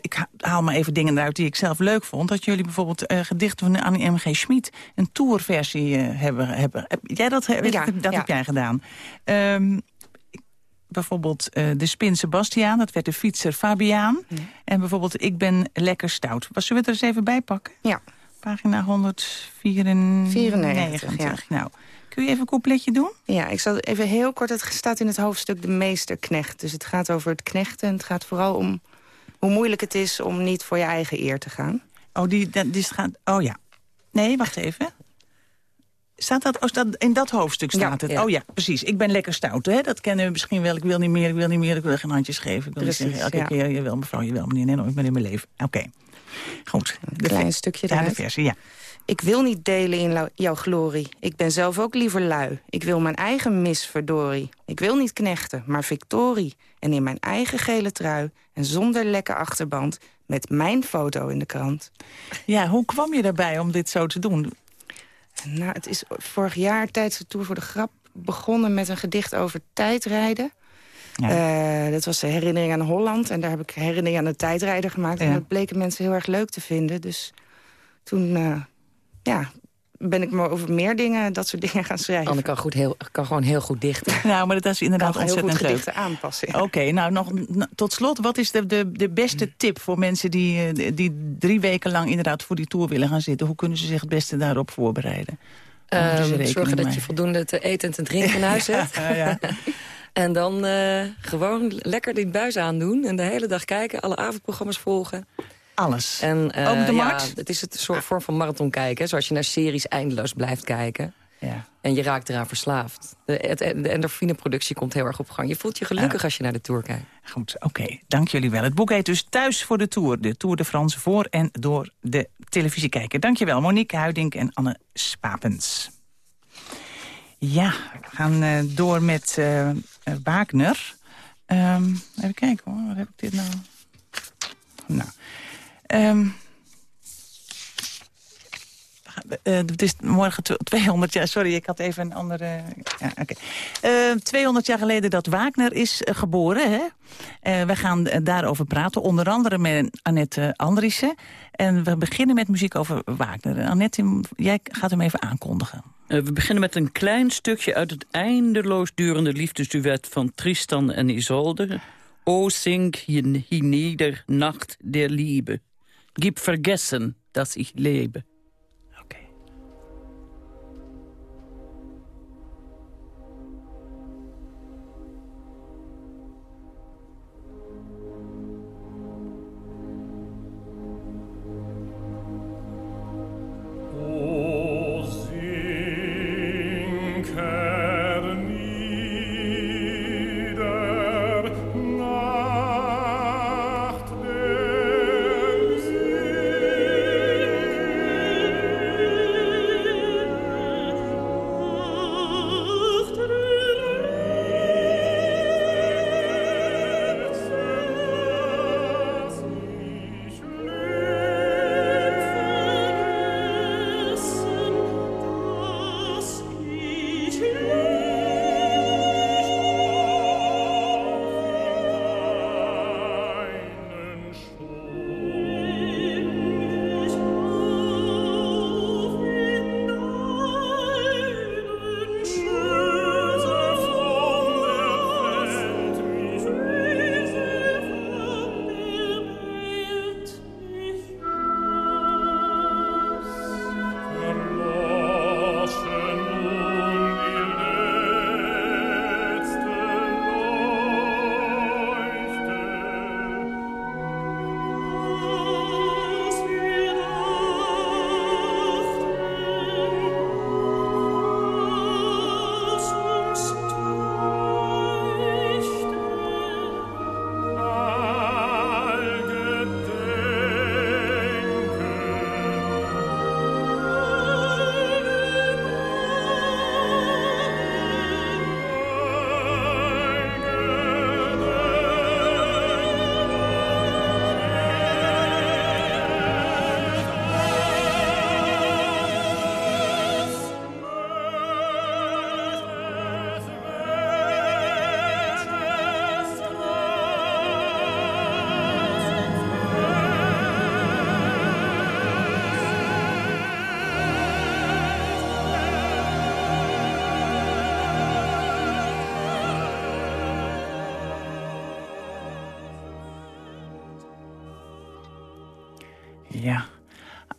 Ik haal maar even dingen eruit die ik zelf leuk vond. Dat jullie bijvoorbeeld uh, gedichten van Annie M.G. Schmid... een tourversie uh, hebben, hebben. Heb jij dat, ja, dat ja. heb jij gedaan. Um, bijvoorbeeld uh, de spin Sebastiaan, dat werd de fietser Fabiaan. Ja. En bijvoorbeeld Ik ben lekker stout. Was zullen we het er eens even bij pakken? Ja. Pagina 194. 94, ja. Nou, Kun je even een coupletje doen? Ja, ik zal even heel kort. Het staat in het hoofdstuk de meesterknecht. Dus het gaat over het knechten. En het gaat vooral om hoe moeilijk het is om niet voor je eigen eer te gaan. Oh, die, die gaat, oh ja. Nee, wacht even. Staat dat, oh, dat, in dat hoofdstuk staat het? Oh ja, precies. Ik ben lekker stout, hè? Dat kennen we misschien wel. Ik wil niet meer, ik wil niet meer, ik wil geen handjes geven. Ik wil precies, zeggen, elke ja. keer, je wil mevrouw, je wil meneer. Nee, nooit meer in mijn leven. Oké. Okay. Goed. Een klein stukje Ja, de versie, ja. Ik wil niet delen in jouw glorie. Ik ben zelf ook liever lui. Ik wil mijn eigen misverdorie. Ik wil niet knechten, maar victorie. En in mijn eigen gele trui en zonder lekke achterband... met mijn foto in de krant. Ja, hoe kwam je daarbij om dit zo te doen? Nou, het is vorig jaar tijdens de Tour voor de Grap begonnen met een gedicht over tijdrijden. Ja. Uh, dat was de herinnering aan Holland. En daar heb ik herinnering aan de tijdrijder gemaakt. Ja. En dat bleken mensen heel erg leuk te vinden. Dus toen uh, ja, ben ik me over meer dingen, dat soort dingen gaan schrijven. Anne kan, goed heel, kan gewoon heel goed dichten. Nou, maar dat is inderdaad kan ontzettend heel goed gedichten aanpassen. Oké, nou nog tot slot, wat is de, de, de beste tip voor mensen die, eh, die drie weken lang inderdaad voor die tour willen gaan zitten? Hoe kunnen ze zich het beste daarop voorbereiden? Um, zorgen dat je voldoende te eten en te drinken in huis hebt. ja, ja. en dan uh, gewoon lekker die buis aandoen en de hele dag kijken, alle avondprogramma's volgen. Alles. En, uh, Ook de ja, het is het soort vorm van marathon kijken. Zoals je naar series eindeloos blijft kijken. Ja. En je raakt eraan verslaafd. De, het, de endorfineproductie komt heel erg op gang. Je voelt je gelukkig ja. als je naar de Tour kijkt. Goed, oké. Okay, dank jullie wel. Het boek heet dus Thuis voor de Tour. De Tour de France voor en door de televisiekijker. Dank je wel, Monique Huiding en Anne Spapens. Ja, we gaan uh, door met uh, Wagner. Um, even kijken hoor, wat heb ik dit nou... Nou... Um, uh, het is morgen 200 jaar... Sorry, ik had even een andere... Ja, okay. uh, ehm, 200 jaar geleden dat Wagner is uh, geboren. Hè? we gaan daarover praten. Onder andere met Annette Andriessen. En we beginnen met muziek over Wagner. Annette, jij gaat hem even aankondigen. we beginnen met een klein stukje uit het eindeloos durende liefdesduet... van Tristan en Isolde. O sink hier nieder, Nacht der Liebe. Gib vergessen, dass ich lebe.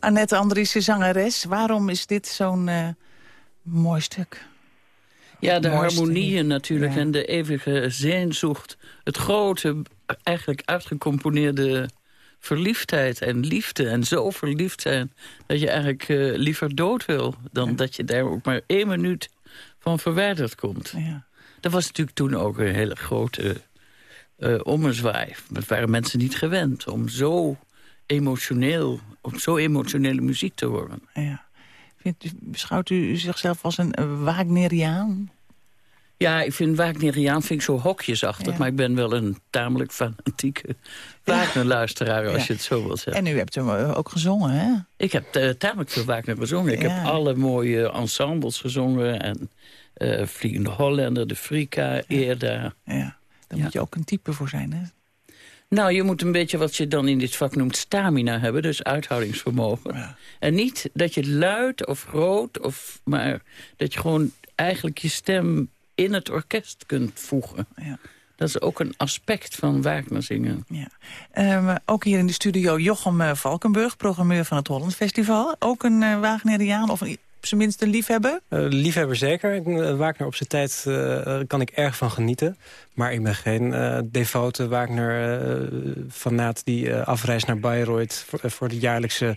Annette Andriessen, zangeres. Waarom is dit zo'n uh, mooi stuk? Ja, de harmonieën natuurlijk en de eeuwige zeenzocht. Het grote, eigenlijk uitgecomponeerde verliefdheid en liefde. En zo verliefd zijn dat je eigenlijk uh, liever dood wil... dan dat je daar ook maar één minuut van verwijderd komt. Ja. Dat was natuurlijk toen ook een hele grote uh, ommezwaai. Dat waren mensen niet gewend om zo emotioneel, om zo emotionele muziek te horen. Ja. beschouwt u zichzelf als een Wagneriaan? Ja, ik vind Wagneriaan vind ik zo hokjesachtig. Maar ik ben wel een tamelijk fanatieke Wagner-luisteraar, als je het zo wilt zeggen. En u hebt hem eh, ook gezongen, hè? Ik heb uh, tamelijk veel Wagner gezongen. Ik heb alle mooie ensembles gezongen. En uh, Vliegende Hollander, de Frika, Eerder. Ja, daar moet je ook een type voor zijn, hè? Nou, je moet een beetje wat je dan in dit vak noemt stamina hebben. Dus uithoudingsvermogen. En niet dat je luid of groot, of, maar dat je gewoon eigenlijk je stem in het orkest kunt voegen. Ja. Dat is ook een aspect van Wagner zingen. Ja. Um, ook hier in de studio Jochem uh, Valkenburg, programmeur van het Holland Festival. Ook een uh, Wagneriaan of een, op zijn minst een liefhebber? Uh, liefhebber zeker. Wagner op zijn tijd kan ik erg van genieten. Maar ik ben geen uh, devote Wagner-fanaat uh, die uh, afreist naar Bayreuth... voor, voor de jaarlijkse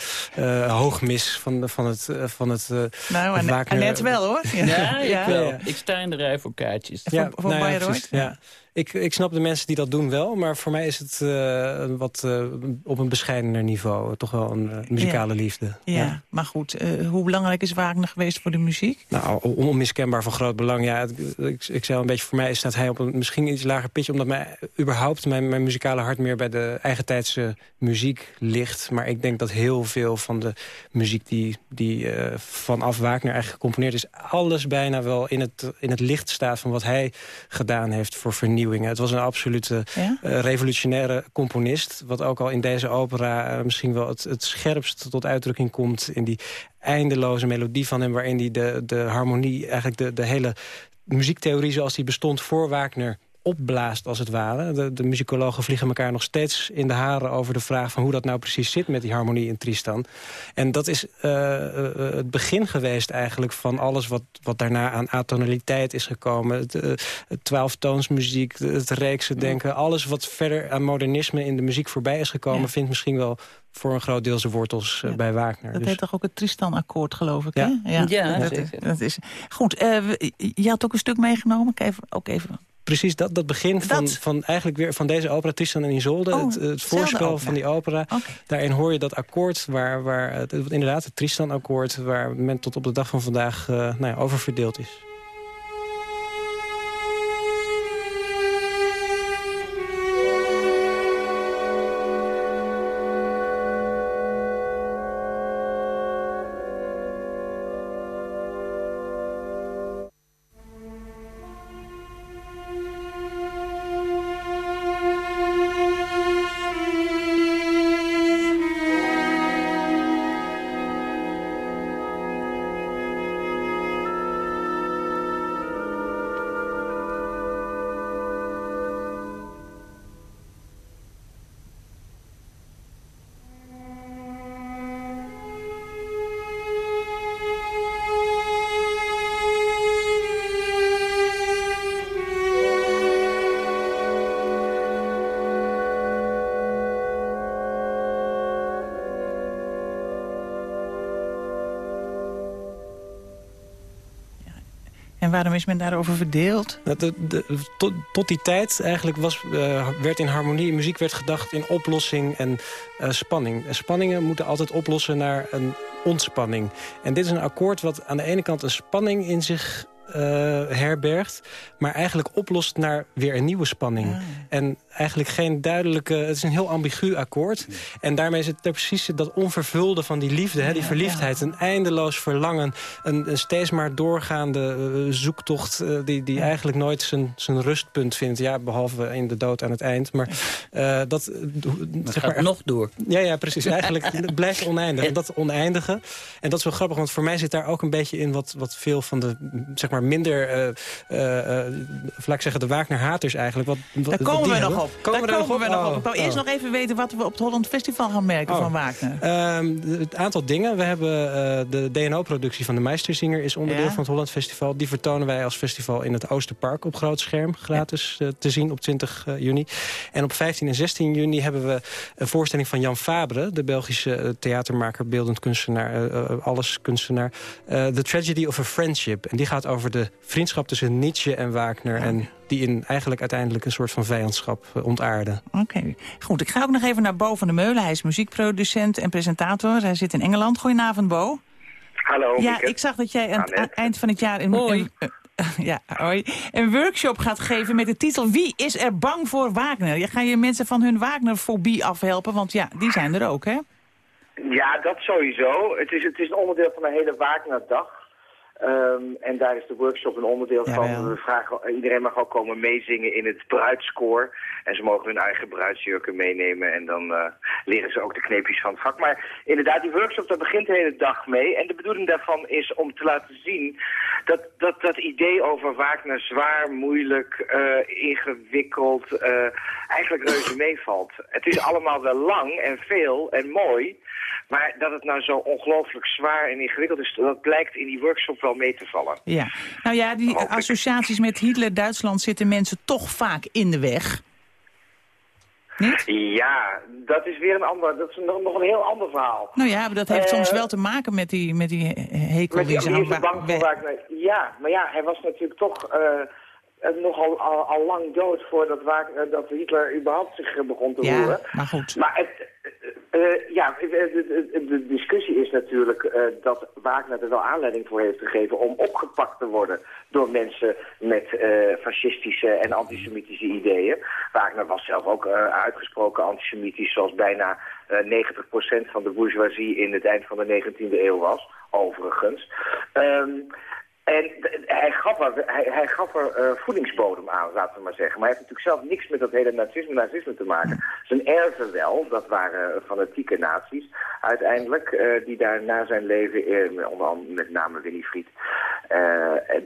hoogmis van, van het, van het Nou, Wagner... net wel, hoor. Ja, ja, ik wel. Ik sta in de rij voor kaartjes. Ja, voor, voor nou Bayreuth? ja ik, ik snap de mensen die dat doen wel. Maar voor mij is het uh, wat uh, op een bescheidener niveau. Toch wel een uh, muzikale ja. liefde. Ja, ja. maar goed. hoe belangrijk is Wagner geweest voor de muziek? Nou, onmiskenbaar van groot belang. Ja, het, ik, ik zei al een beetje, voor mij staat hij op een misschien iets lager pitje. Omdat mij überhaupt mijn, mijn muzikale hart meer bij de eigentijdse muziek ligt. Maar ik denk dat heel veel van de muziek die, die vanaf Wagner eigenlijk gecomponeerd is... alles bijna wel in het, in het licht staat van wat hij gedaan heeft voor vernieuwing het was een absolute ja? uh, revolutionaire componist. Wat ook al in deze opera uh, misschien wel het, het scherpst tot uitdrukking komt... in die eindeloze melodie van hem... waarin hij de, de harmonie, eigenlijk de, de hele muziektheorie zoals die bestond voor Wagner opblaast, als het ware. De, de muzikologen vliegen elkaar nog steeds in de haren over de vraag... van hoe dat nou precies zit met die harmonie in Tristan. En dat is uh, uh, het begin geweest eigenlijk van alles wat, wat daarna aan atonaliteit is gekomen. Het, uh, het twaalftoonsmuziek, het reekse denken. Alles wat verder aan modernisme in de muziek voorbij is gekomen... Ja. vindt misschien wel voor een groot deel zijn wortels ja. bij Wagner. Dat dus. heet toch ook het Tristan-akkoord, geloof ik, ja. hè? Ja, ja dat, is, dat is Goed, je had ook een stuk meegenomen. Ik even, ook even Precies, dat, dat begin van, dat... van, eigenlijk weer van deze opera Tristan en Isolde. Oh, het, het voorspel van die opera. Okay. Daarin hoor je dat akkoord, waar, waar het, inderdaad het Tristan-akkoord... waar men tot op de dag van vandaag uh, nou ja, over verdeeld is. Waarom is men daarover verdeeld? De, de, tot, tot, die tijd eigenlijk was, uh, werd in harmonie, muziek werd gedacht in oplossing en uh, spanning. Spanningen moeten altijd oplossen naar een ontspanning. En dit is een akkoord wat aan de ene kant een spanning in zich uh, herbergt... maar eigenlijk oplost naar weer een nieuwe spanning. Ah. En eigenlijk geen duidelijke... Het is een heel ambigu akkoord. Ja. En daarmee is het precies dat onvervulde van die liefde, hè, die ja, verliefdheid. Ja. Een eindeloos verlangen, een, een steeds maar doorgaande uh, zoektocht... Uh, die, die eigenlijk nooit zijn, zijn rustpunt vindt. Ja, behalve in de dood aan het eind. Maar uh, dat... Zeg maar, nog door. Ja, ja, precies. Eigenlijk het blijft oneindig. En dat oneindige. En dat is wel grappig, want voor mij zit daar ook een beetje in... wat, wat veel van de zeg maar, minder, laat ik zeggen, de Wagner-haters eigenlijk. Wat, Daar komen we nog op. Komen Daar komen we nog op. Ik wil eerst nog even weten wat we op het Holland Festival gaan merken oh. van Wagner. Ehm, het aantal dingen. We hebben de DNO-productie van de Meisterzinger is onderdeel van het Holland Festival. Die vertonen wij als festival in het Oosterpark op groot scherm. Gratis te zien op 20 juni. En op 15 en 16 juni hebben we een voorstelling van Jan Fabre... de Belgische theatermaker, beeldend kunstenaar, alles kunstenaar. The Tragedy of a Friendship. En die gaat over de vriendschap tussen Nietzsche en Wagner... en die in eigenlijk uiteindelijk een soort van vijandschap uh, ontaarde. Oké, goed. Ik ga ook nog even naar Bo van der Meulen. Hij is muziekproducent en presentator. Hij zit in Engeland. Goedenavond, Bo. Hallo. Ja, ik zag dat jij aan het eind van het jaar... In, Hoi. ja, hoi. Een workshop gaat geven met de titel Wie is er bang voor Wagner? Je gaat je mensen van hun Wagnerfobie afhelpen, want ja, die zijn er ook, hè? Ja, dat sowieso. Het is, het is een onderdeel van een hele Wagnerdag. Um, en daar is de workshop een onderdeel van. We vragen, iedereen mag ook komen meezingen in het bruidskoor. En ze mogen hun eigen bruidsjurken meenemen. En dan uh, leren ze ook de kneepjes van het vak. Maar inderdaad, die workshop, daar begint de hele dag mee. En de bedoeling daarvan is om te laten zien... dat dat, dat idee over Wagner zwaar, moeilijk, uh, ingewikkeld... Uh, eigenlijk reuze meevalt. Het is allemaal wel lang en veel en mooi... Maar dat het nou zo ongelooflijk zwaar en ingewikkeld is... dat blijkt in die workshop wel mee te vallen. Ja, nou ja, die associaties met Hitler-Duitsland zitten mensen toch vaak in de weg. Niet? Ja, dat is weer een ander, dat is nog een heel ander verhaal. Nou ja, maar dat heeft soms wel te maken met die, met die hekel met die, die ze voor Ja, maar ja, hij was natuurlijk toch... Uh, nogal al, al, lang dood voordat dat Hitler überhaupt zich begon te ja, roeren. maar goed. Maar het, uh, ja, de, de, de, discussie is natuurlijk uh, dat Wagner er wel aanleiding voor heeft gegeven om opgepakt te worden door mensen met uh, fascistische en antisemitische ideeën. Wagner was zelf ook uitgesproken antisemitisch, zoals bijna 90% van de bourgeoisie in het eind van de 19e eeuw was, overigens. Um, en hij gaf er, hij, hij gaf er uh, voedingsbodem aan, laten we maar zeggen. Maar hij heeft natuurlijk zelf niks met dat hele nazisme, nazisme te maken. Zijn erven wel, dat waren fanatieke nazi's uiteindelijk, uh, die daar na zijn leven, uh, onder andere met name Winifried,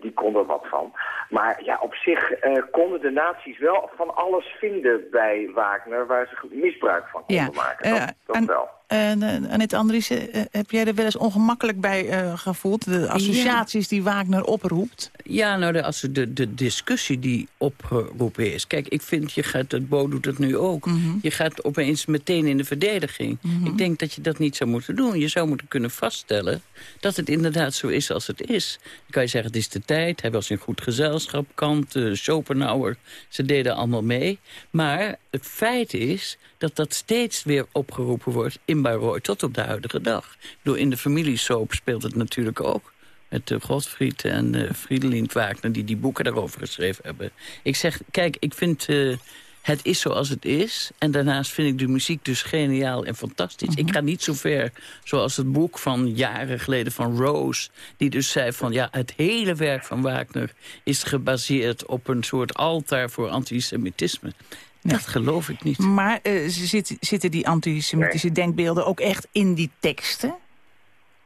die konden er wat van. Maar ja, op zich konden de nazi's wel van alles vinden bij Wagner waar ze misbruik van konden ja, maken. Dat, dat wel. En uh, Annette Andriessen, uh, heb jij er wel eens ongemakkelijk bij uh, gevoeld? De associaties die Wagner oproept? Ja, nou, de, de, de discussie die opgeroepen is. Kijk, ik vind, je gaat, het Bo doet het nu ook. Mm -hmm. Je gaat opeens meteen in de verdediging. Mm -hmm. Ik denk dat je dat niet zou moeten doen. Je zou moeten kunnen vaststellen dat het inderdaad zo is als het is. Dan kan je zeggen, het is de tijd. Hij was in goed gezelschap. Kant, uh, Schopenhauer, ze deden allemaal mee. Maar het feit is dat dat steeds weer opgeroepen wordt in Bayreuth tot op de huidige dag. Door in de familiesoap speelt het natuurlijk ook. Met uh, Godfried en uh, Friedelin Wagner die die boeken daarover geschreven hebben. Ik zeg, kijk, ik vind... Uh, het is zoals het is. En daarnaast vind ik de muziek dus geniaal en fantastisch. Mm -hmm. Ik ga niet zo ver zoals het boek van jaren geleden van Rose... die dus zei van ja, het hele werk van Wagner... is gebaseerd op een soort altaar voor antisemitisme. Nee. Dat geloof ik niet. Maar uh, zit, zitten die antisemitische nee. denkbeelden ook echt in die teksten?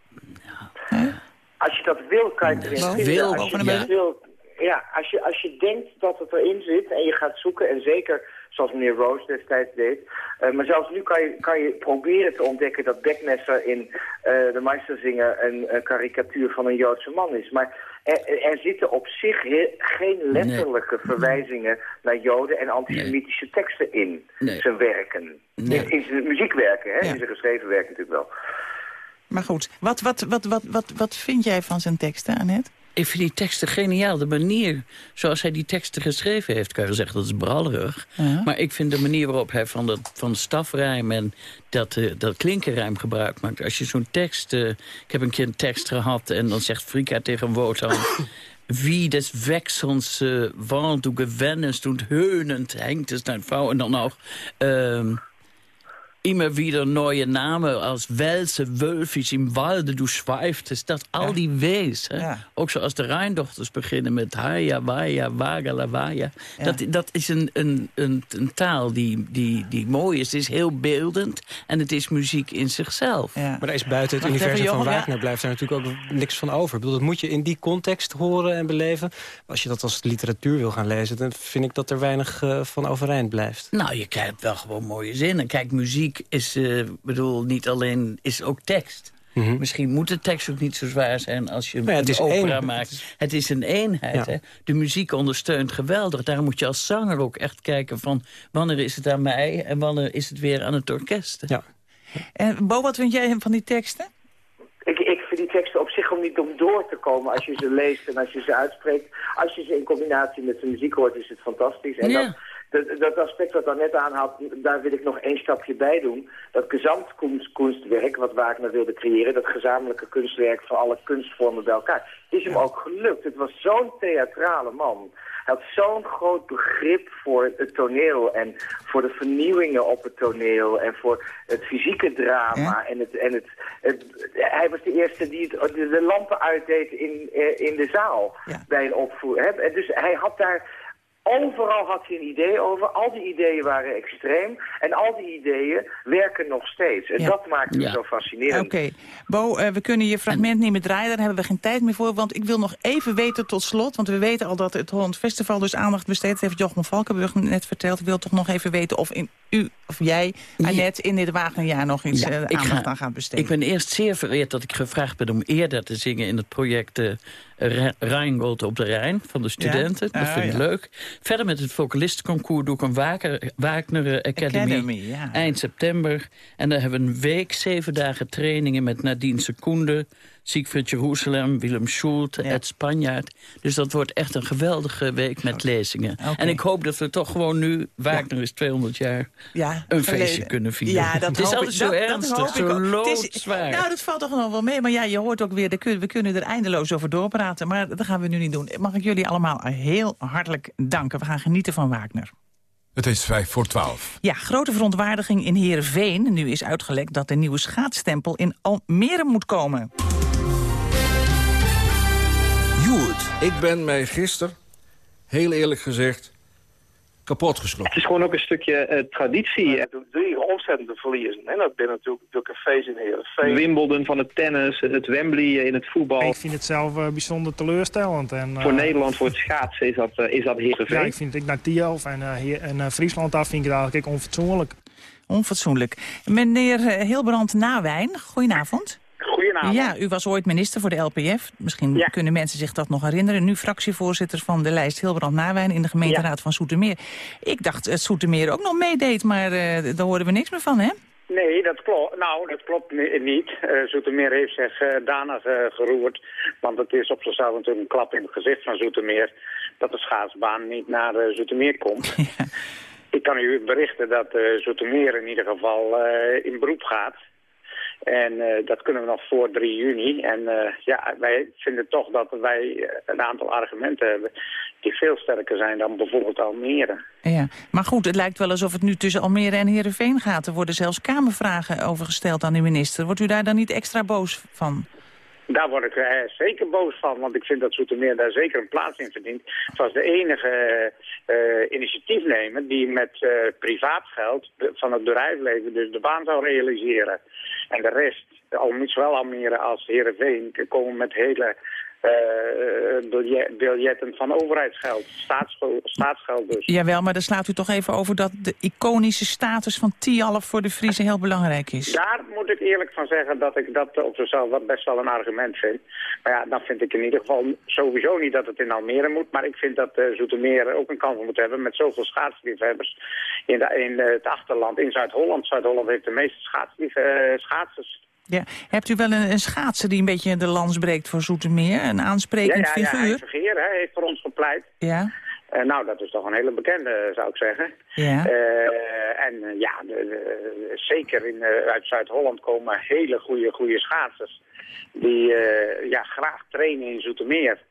Nou, huh? Als je dat wil, kan je erin vinden. Wil, als je ja. wil, ja, als je, als je denkt dat het erin zit en je gaat zoeken... en zeker zoals meneer Roos destijds deed... Uh, maar zelfs nu kan je, kan je proberen te ontdekken dat Beckmesser in uh, de Meisterzinger... een uh, karikatuur van een Joodse man is. Maar er, er, zitten op zich he, geen letterlijke nee. verwijzingen naar Joden en antisemitische nee. teksten in nee. zijn werken. In, in, zijn muziekwerken, hè? Ja. in zijn geschreven werk natuurlijk wel. Maar goed, wat, wat, wat, wat, wat, wat vind jij van zijn teksten, Annette? Ik vind die teksten geniaal. De manier zoals hij die teksten geschreven heeft, kan je wel zeggen, dat is brallerig. Maar ik vind de manier waarop hij van, dat, van de stafrijm en dat, uh, dat klinkerrijm gebruik maakt. Als je zo'n tekst... Uh, ik heb een keer een tekst gehad en dan zegt Frika tegen Wotan... Wie des Wechsels uh, want du gewennest und höhnend hängt es dein vrouw. En dan nog... Uh, immer wieder neue Namen als Welse, Wölfisch, im Walde, du schweiftest. Dat al die W's. Hè? Ja. Ook zoals de Rijndochters beginnen met Haya, Waya, Waga, Lawaya. Dat, dat is een, een, een, een taal die, die, die mooi is. Het is heel beeldend en het is muziek in zichzelf. Maar daar is buiten het universum van Johan, ja. Wagner blijft daar natuurlijk ook niks van over. Ik bedoel, dat moet je in die context horen en beleven. Als je dat als literatuur wil gaan lezen, dan vind ik dat er weinig eh, van overeind blijft. Nou, je krijgt wel gewoon mooie zinnen. Kijk, muziek is, eh, bedoel, niet alleen, is ook tekst. Misschien moet de tekst ook niet zo zwaar zijn als je Mhm. ja, een is opera maakt. Het is een eenheid. Ja. Hè? De muziek ondersteunt geweldig. Daarom moet je als zanger ook echt kijken van... wanneer is het aan mij en wanneer is het weer aan het orkest. Ja. En Bo, wat vind jij van die teksten? Ik, ik vind die teksten op zich om niet om door te komen als je ze leest en als je ze uitspreekt. Als je ze in combinatie met de muziek hoort, is het fantastisch. En Ja. dat, dat, dat aspect wat dan net aanhaalt, daar wil ik nog één stapje bij doen. Dat gezamtkunstwerk wat Wagner wilde creëren, dat gezamenlijke kunstwerk voor alle kunstvormen bij elkaar, is hem ook gelukt. Het was zo'n theatrale man. Hij had zo'n groot begrip voor het toneel en voor de vernieuwingen op het toneel en voor het fysieke drama. En het, en het, het- hij was de eerste die het, de, lampen uitdeed in, eh, in de zaal bij een opvoer. Dus hij had daar Overal had hij een idee over. Al die ideeën waren extreem. En al die ideeën werken nog steeds. En Ja. dat maakt het Ja. zo fascinerend. Oké, Bo, eh, we kunnen je fragment niet meer draaien. Daar hebben we geen tijd meer voor. Want ik wil nog even weten tot slot. Want we weten al dat het Holland Festival dus aandacht besteedt. Dat heeft Jochem Valkenburg net verteld. Ik wil toch nog even weten of in u of jij, Annette, in dit Wagnerjaar nog iets Ja, eh, aandacht ga- aan gaat besteden. Ik ben eerst zeer vereerd dat ik gevraagd ben om eerder te zingen... in het project eh Rheingold op de Rijn van de studenten. Ja. Dat Ah, vind ik ja. leuk. Verder met het vocalistenconcours doe ik een Waker, Wagner Academy, Academy, ja. eind september. En daar hebben we een week, zeven dagen trainingen... met Nadine Secoende, Siegfried Jeruzalem, Willem Schulte, Ed Spanjaard. Dus dat wordt echt een geweldige week met lezingen. En ik hoop dat we toch gewoon nu, Wagner is 200 jaar... Ja, een feestje kunnen vieren. Ja, dat het is altijd ik- zo dat- dat ernstig, ik zo ook. Het is- loodzwaar. Nou, dat valt toch nog wel mee. Maar ja, je hoort ook weer, de we kunnen er eindeloos over doorpraten. Maar dat gaan we nu niet doen. Mag ik jullie allemaal heel hartelijk danken. We gaan genieten van Wagner. Het is vijf voor twaalf. Ja, grote verontwaardiging in Heerenveen. Nu is uitgelekt dat de nieuwe schaatsstempel in Almere moet komen. Ik ben mij gisteren, heel eerlijk gezegd, kapot geschrokken. Het is gewoon ook een stukje eh, traditie. Het drie ontzettende verliezen. En dat ben natuurlijk de cafés in Heerenveen. Wimbledon van het tennis, het Wembley in het voetbal. Ik vind het zelf eh, bijzonder teleurstellend. En, eh, Voor Nederland, voor het schaatsen, is dat, is dat Heerenveen. Ja, ik vind ik naar Tielf en, eh, hier, en eh, Friesland af vind ik het eigenlijk onfatsoenlijk. Onfatsoenlijk. Meneer Hilbrand Nawijn, goedenavond. Goedenavond. Ja, u was ooit minister voor de LPF. Misschien kunnen mensen zich dat nog herinneren. Nu fractievoorzitter van de lijst Hilbrand Nawijn in de gemeenteraad van Soetermeer. Ik dacht dat Soetermeer ook nog meedeed, maar eh, daar horen we niks meer van, hè? Nee, dat klopt. Nou, dat klopt ni- niet. Eh Zoetermeer heeft zich daarna eh, geroerd. Want het is op zichzelf natuurlijk een klap in het gezicht van Zoetermeer... dat de schaatsbaan niet naar Zoetermeer komt. Ik kan u berichten dat Zoetermeer in ieder geval in beroep gaat... En eh, dat kunnen we nog voor 3 juni. En eh, ja, wij vinden toch dat wij eh, een aantal argumenten hebben die veel sterker zijn dan bijvoorbeeld Almere. Ja, maar goed, het lijkt wel alsof het nu tussen Almere en Heerenveen gaat. Er worden zelfs kamervragen over gesteld aan de minister. Wordt u daar dan niet extra boos van? Daar word ik eh, zeker boos van, want ik vind dat Zoetermeer daar zeker een plaats in verdient. Het was de enige eh, eh, initiatiefnemer die met eh, privaat geld van het bedrijfsleven dus de baan zou realiseren. En de rest, al niet zowel Almere als Heerenveen, komen met hele biljet- biljetten van overheidsgeld, staatsgeld, staatsgeld dus. Jawel, maar dan slaat u toch even over dat de iconische status van Tialf voor de Friese heel belangrijk is. Daar moet ik eerlijk van zeggen dat ik dat op zichzelf best wel een argument vind. Maar ja, dan vind ik in ieder geval sowieso niet dat het in Almere moet. Maar ik vind dat eh Zoetermeer ook een kans moet hebben met zoveel schaatsliefhebbers in, de, in eh, het achterland, in Zuid-Holland. Zuid-Holland heeft de meeste schaatslief, eh, schaatsers. Ja. Hebt u wel een, een schaatser die een beetje de lans breekt voor Zoetermeer? Een aansprekend ja, ja, ja, figuur? hij Vergeer hè, heeft voor ons gepleit. Ja. Eh, nou, dat is toch een hele bekende, zou ik zeggen. Ja. Eh, en eh, ja, de- de- zeker in, uit Zuid-Holland komen hele goede, goede schaatsers. Die ja, graag trainen in Zoetermeer.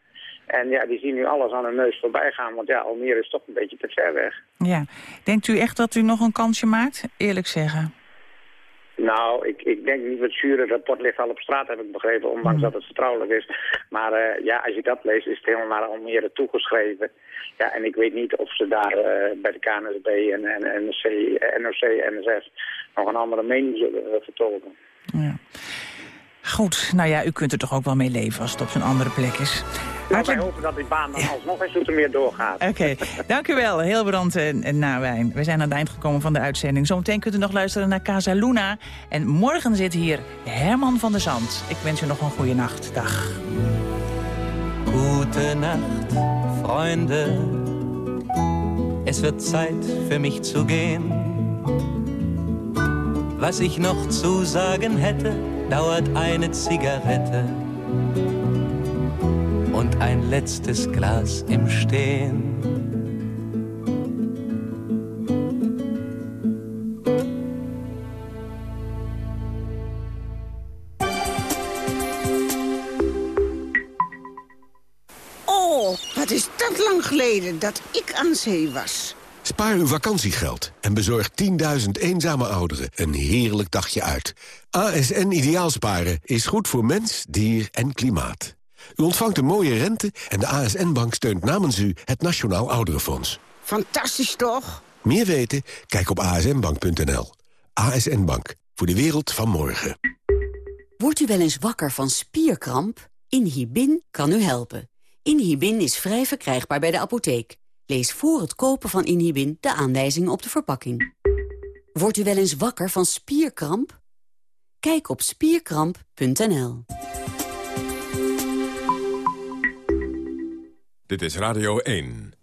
En ja, die zien nu alles aan hun neus voorbij gaan. Want ja, Almere is toch een beetje te ver weg. Ja. Denkt u echt dat u nog een kansje maakt? Eerlijk zeggen. Nou, ik, ik denk niet. Het juryrapport ligt al op straat, heb ik begrepen, ondanks dat het vertrouwelijk is. Maar uh, ja, als je dat leest, is het helemaal naar Almere toegeschreven. Ja, en ik weet niet of ze daar uh, bij de KNSB en, en, en NOC, NOC, NSF nog een andere mening zullen vertolken. Ja. Goed, nou ja, u kunt er toch ook wel mee leven als het op zo'n andere plek is. Nou, wij hopen dat die baan dan alsnog in Zoetermeer doorgaat. Oké, okay. dank u wel. Hilbrand en Nawijn. We zijn aan het eind gekomen van de uitzending. Zometeen kunt u nog luisteren naar Casa Luna. En morgen zit hier Herman van der Zand. Ik wens u nog een goede nacht. Dag. Gute Nacht, Freunde. Es wird Zeit für mich zu gehen. Was ich noch zu sagen hätte, dauert eine Zigarette und ein letztes Glas im Stehen. Oh, wat is dat lang geleden dat ik aan zee was. Spaar uw vakantiegeld en bezorg 10.000 eenzame ouderen een heerlijk dagje uit. ASN Ideaalsparen is goed voor mens, dier en klimaat. U ontvangt een mooie rente en de ASN-bank steunt namens u het Nationaal Ouderenfonds. Fantastisch toch? Meer weten? Kijk op asnbank.nl. ASN Bank, voor de wereld van morgen. Wordt u wel eens wakker van spierkramp? Inhibin kan u helpen. Inhibin is vrij verkrijgbaar bij de apotheek. Lees voor het kopen van Inhibin de aanwijzingen op de verpakking. Wordt u wel eens wakker van spierkramp? Kijk op spierkramp.nl. Dit is Radio 1.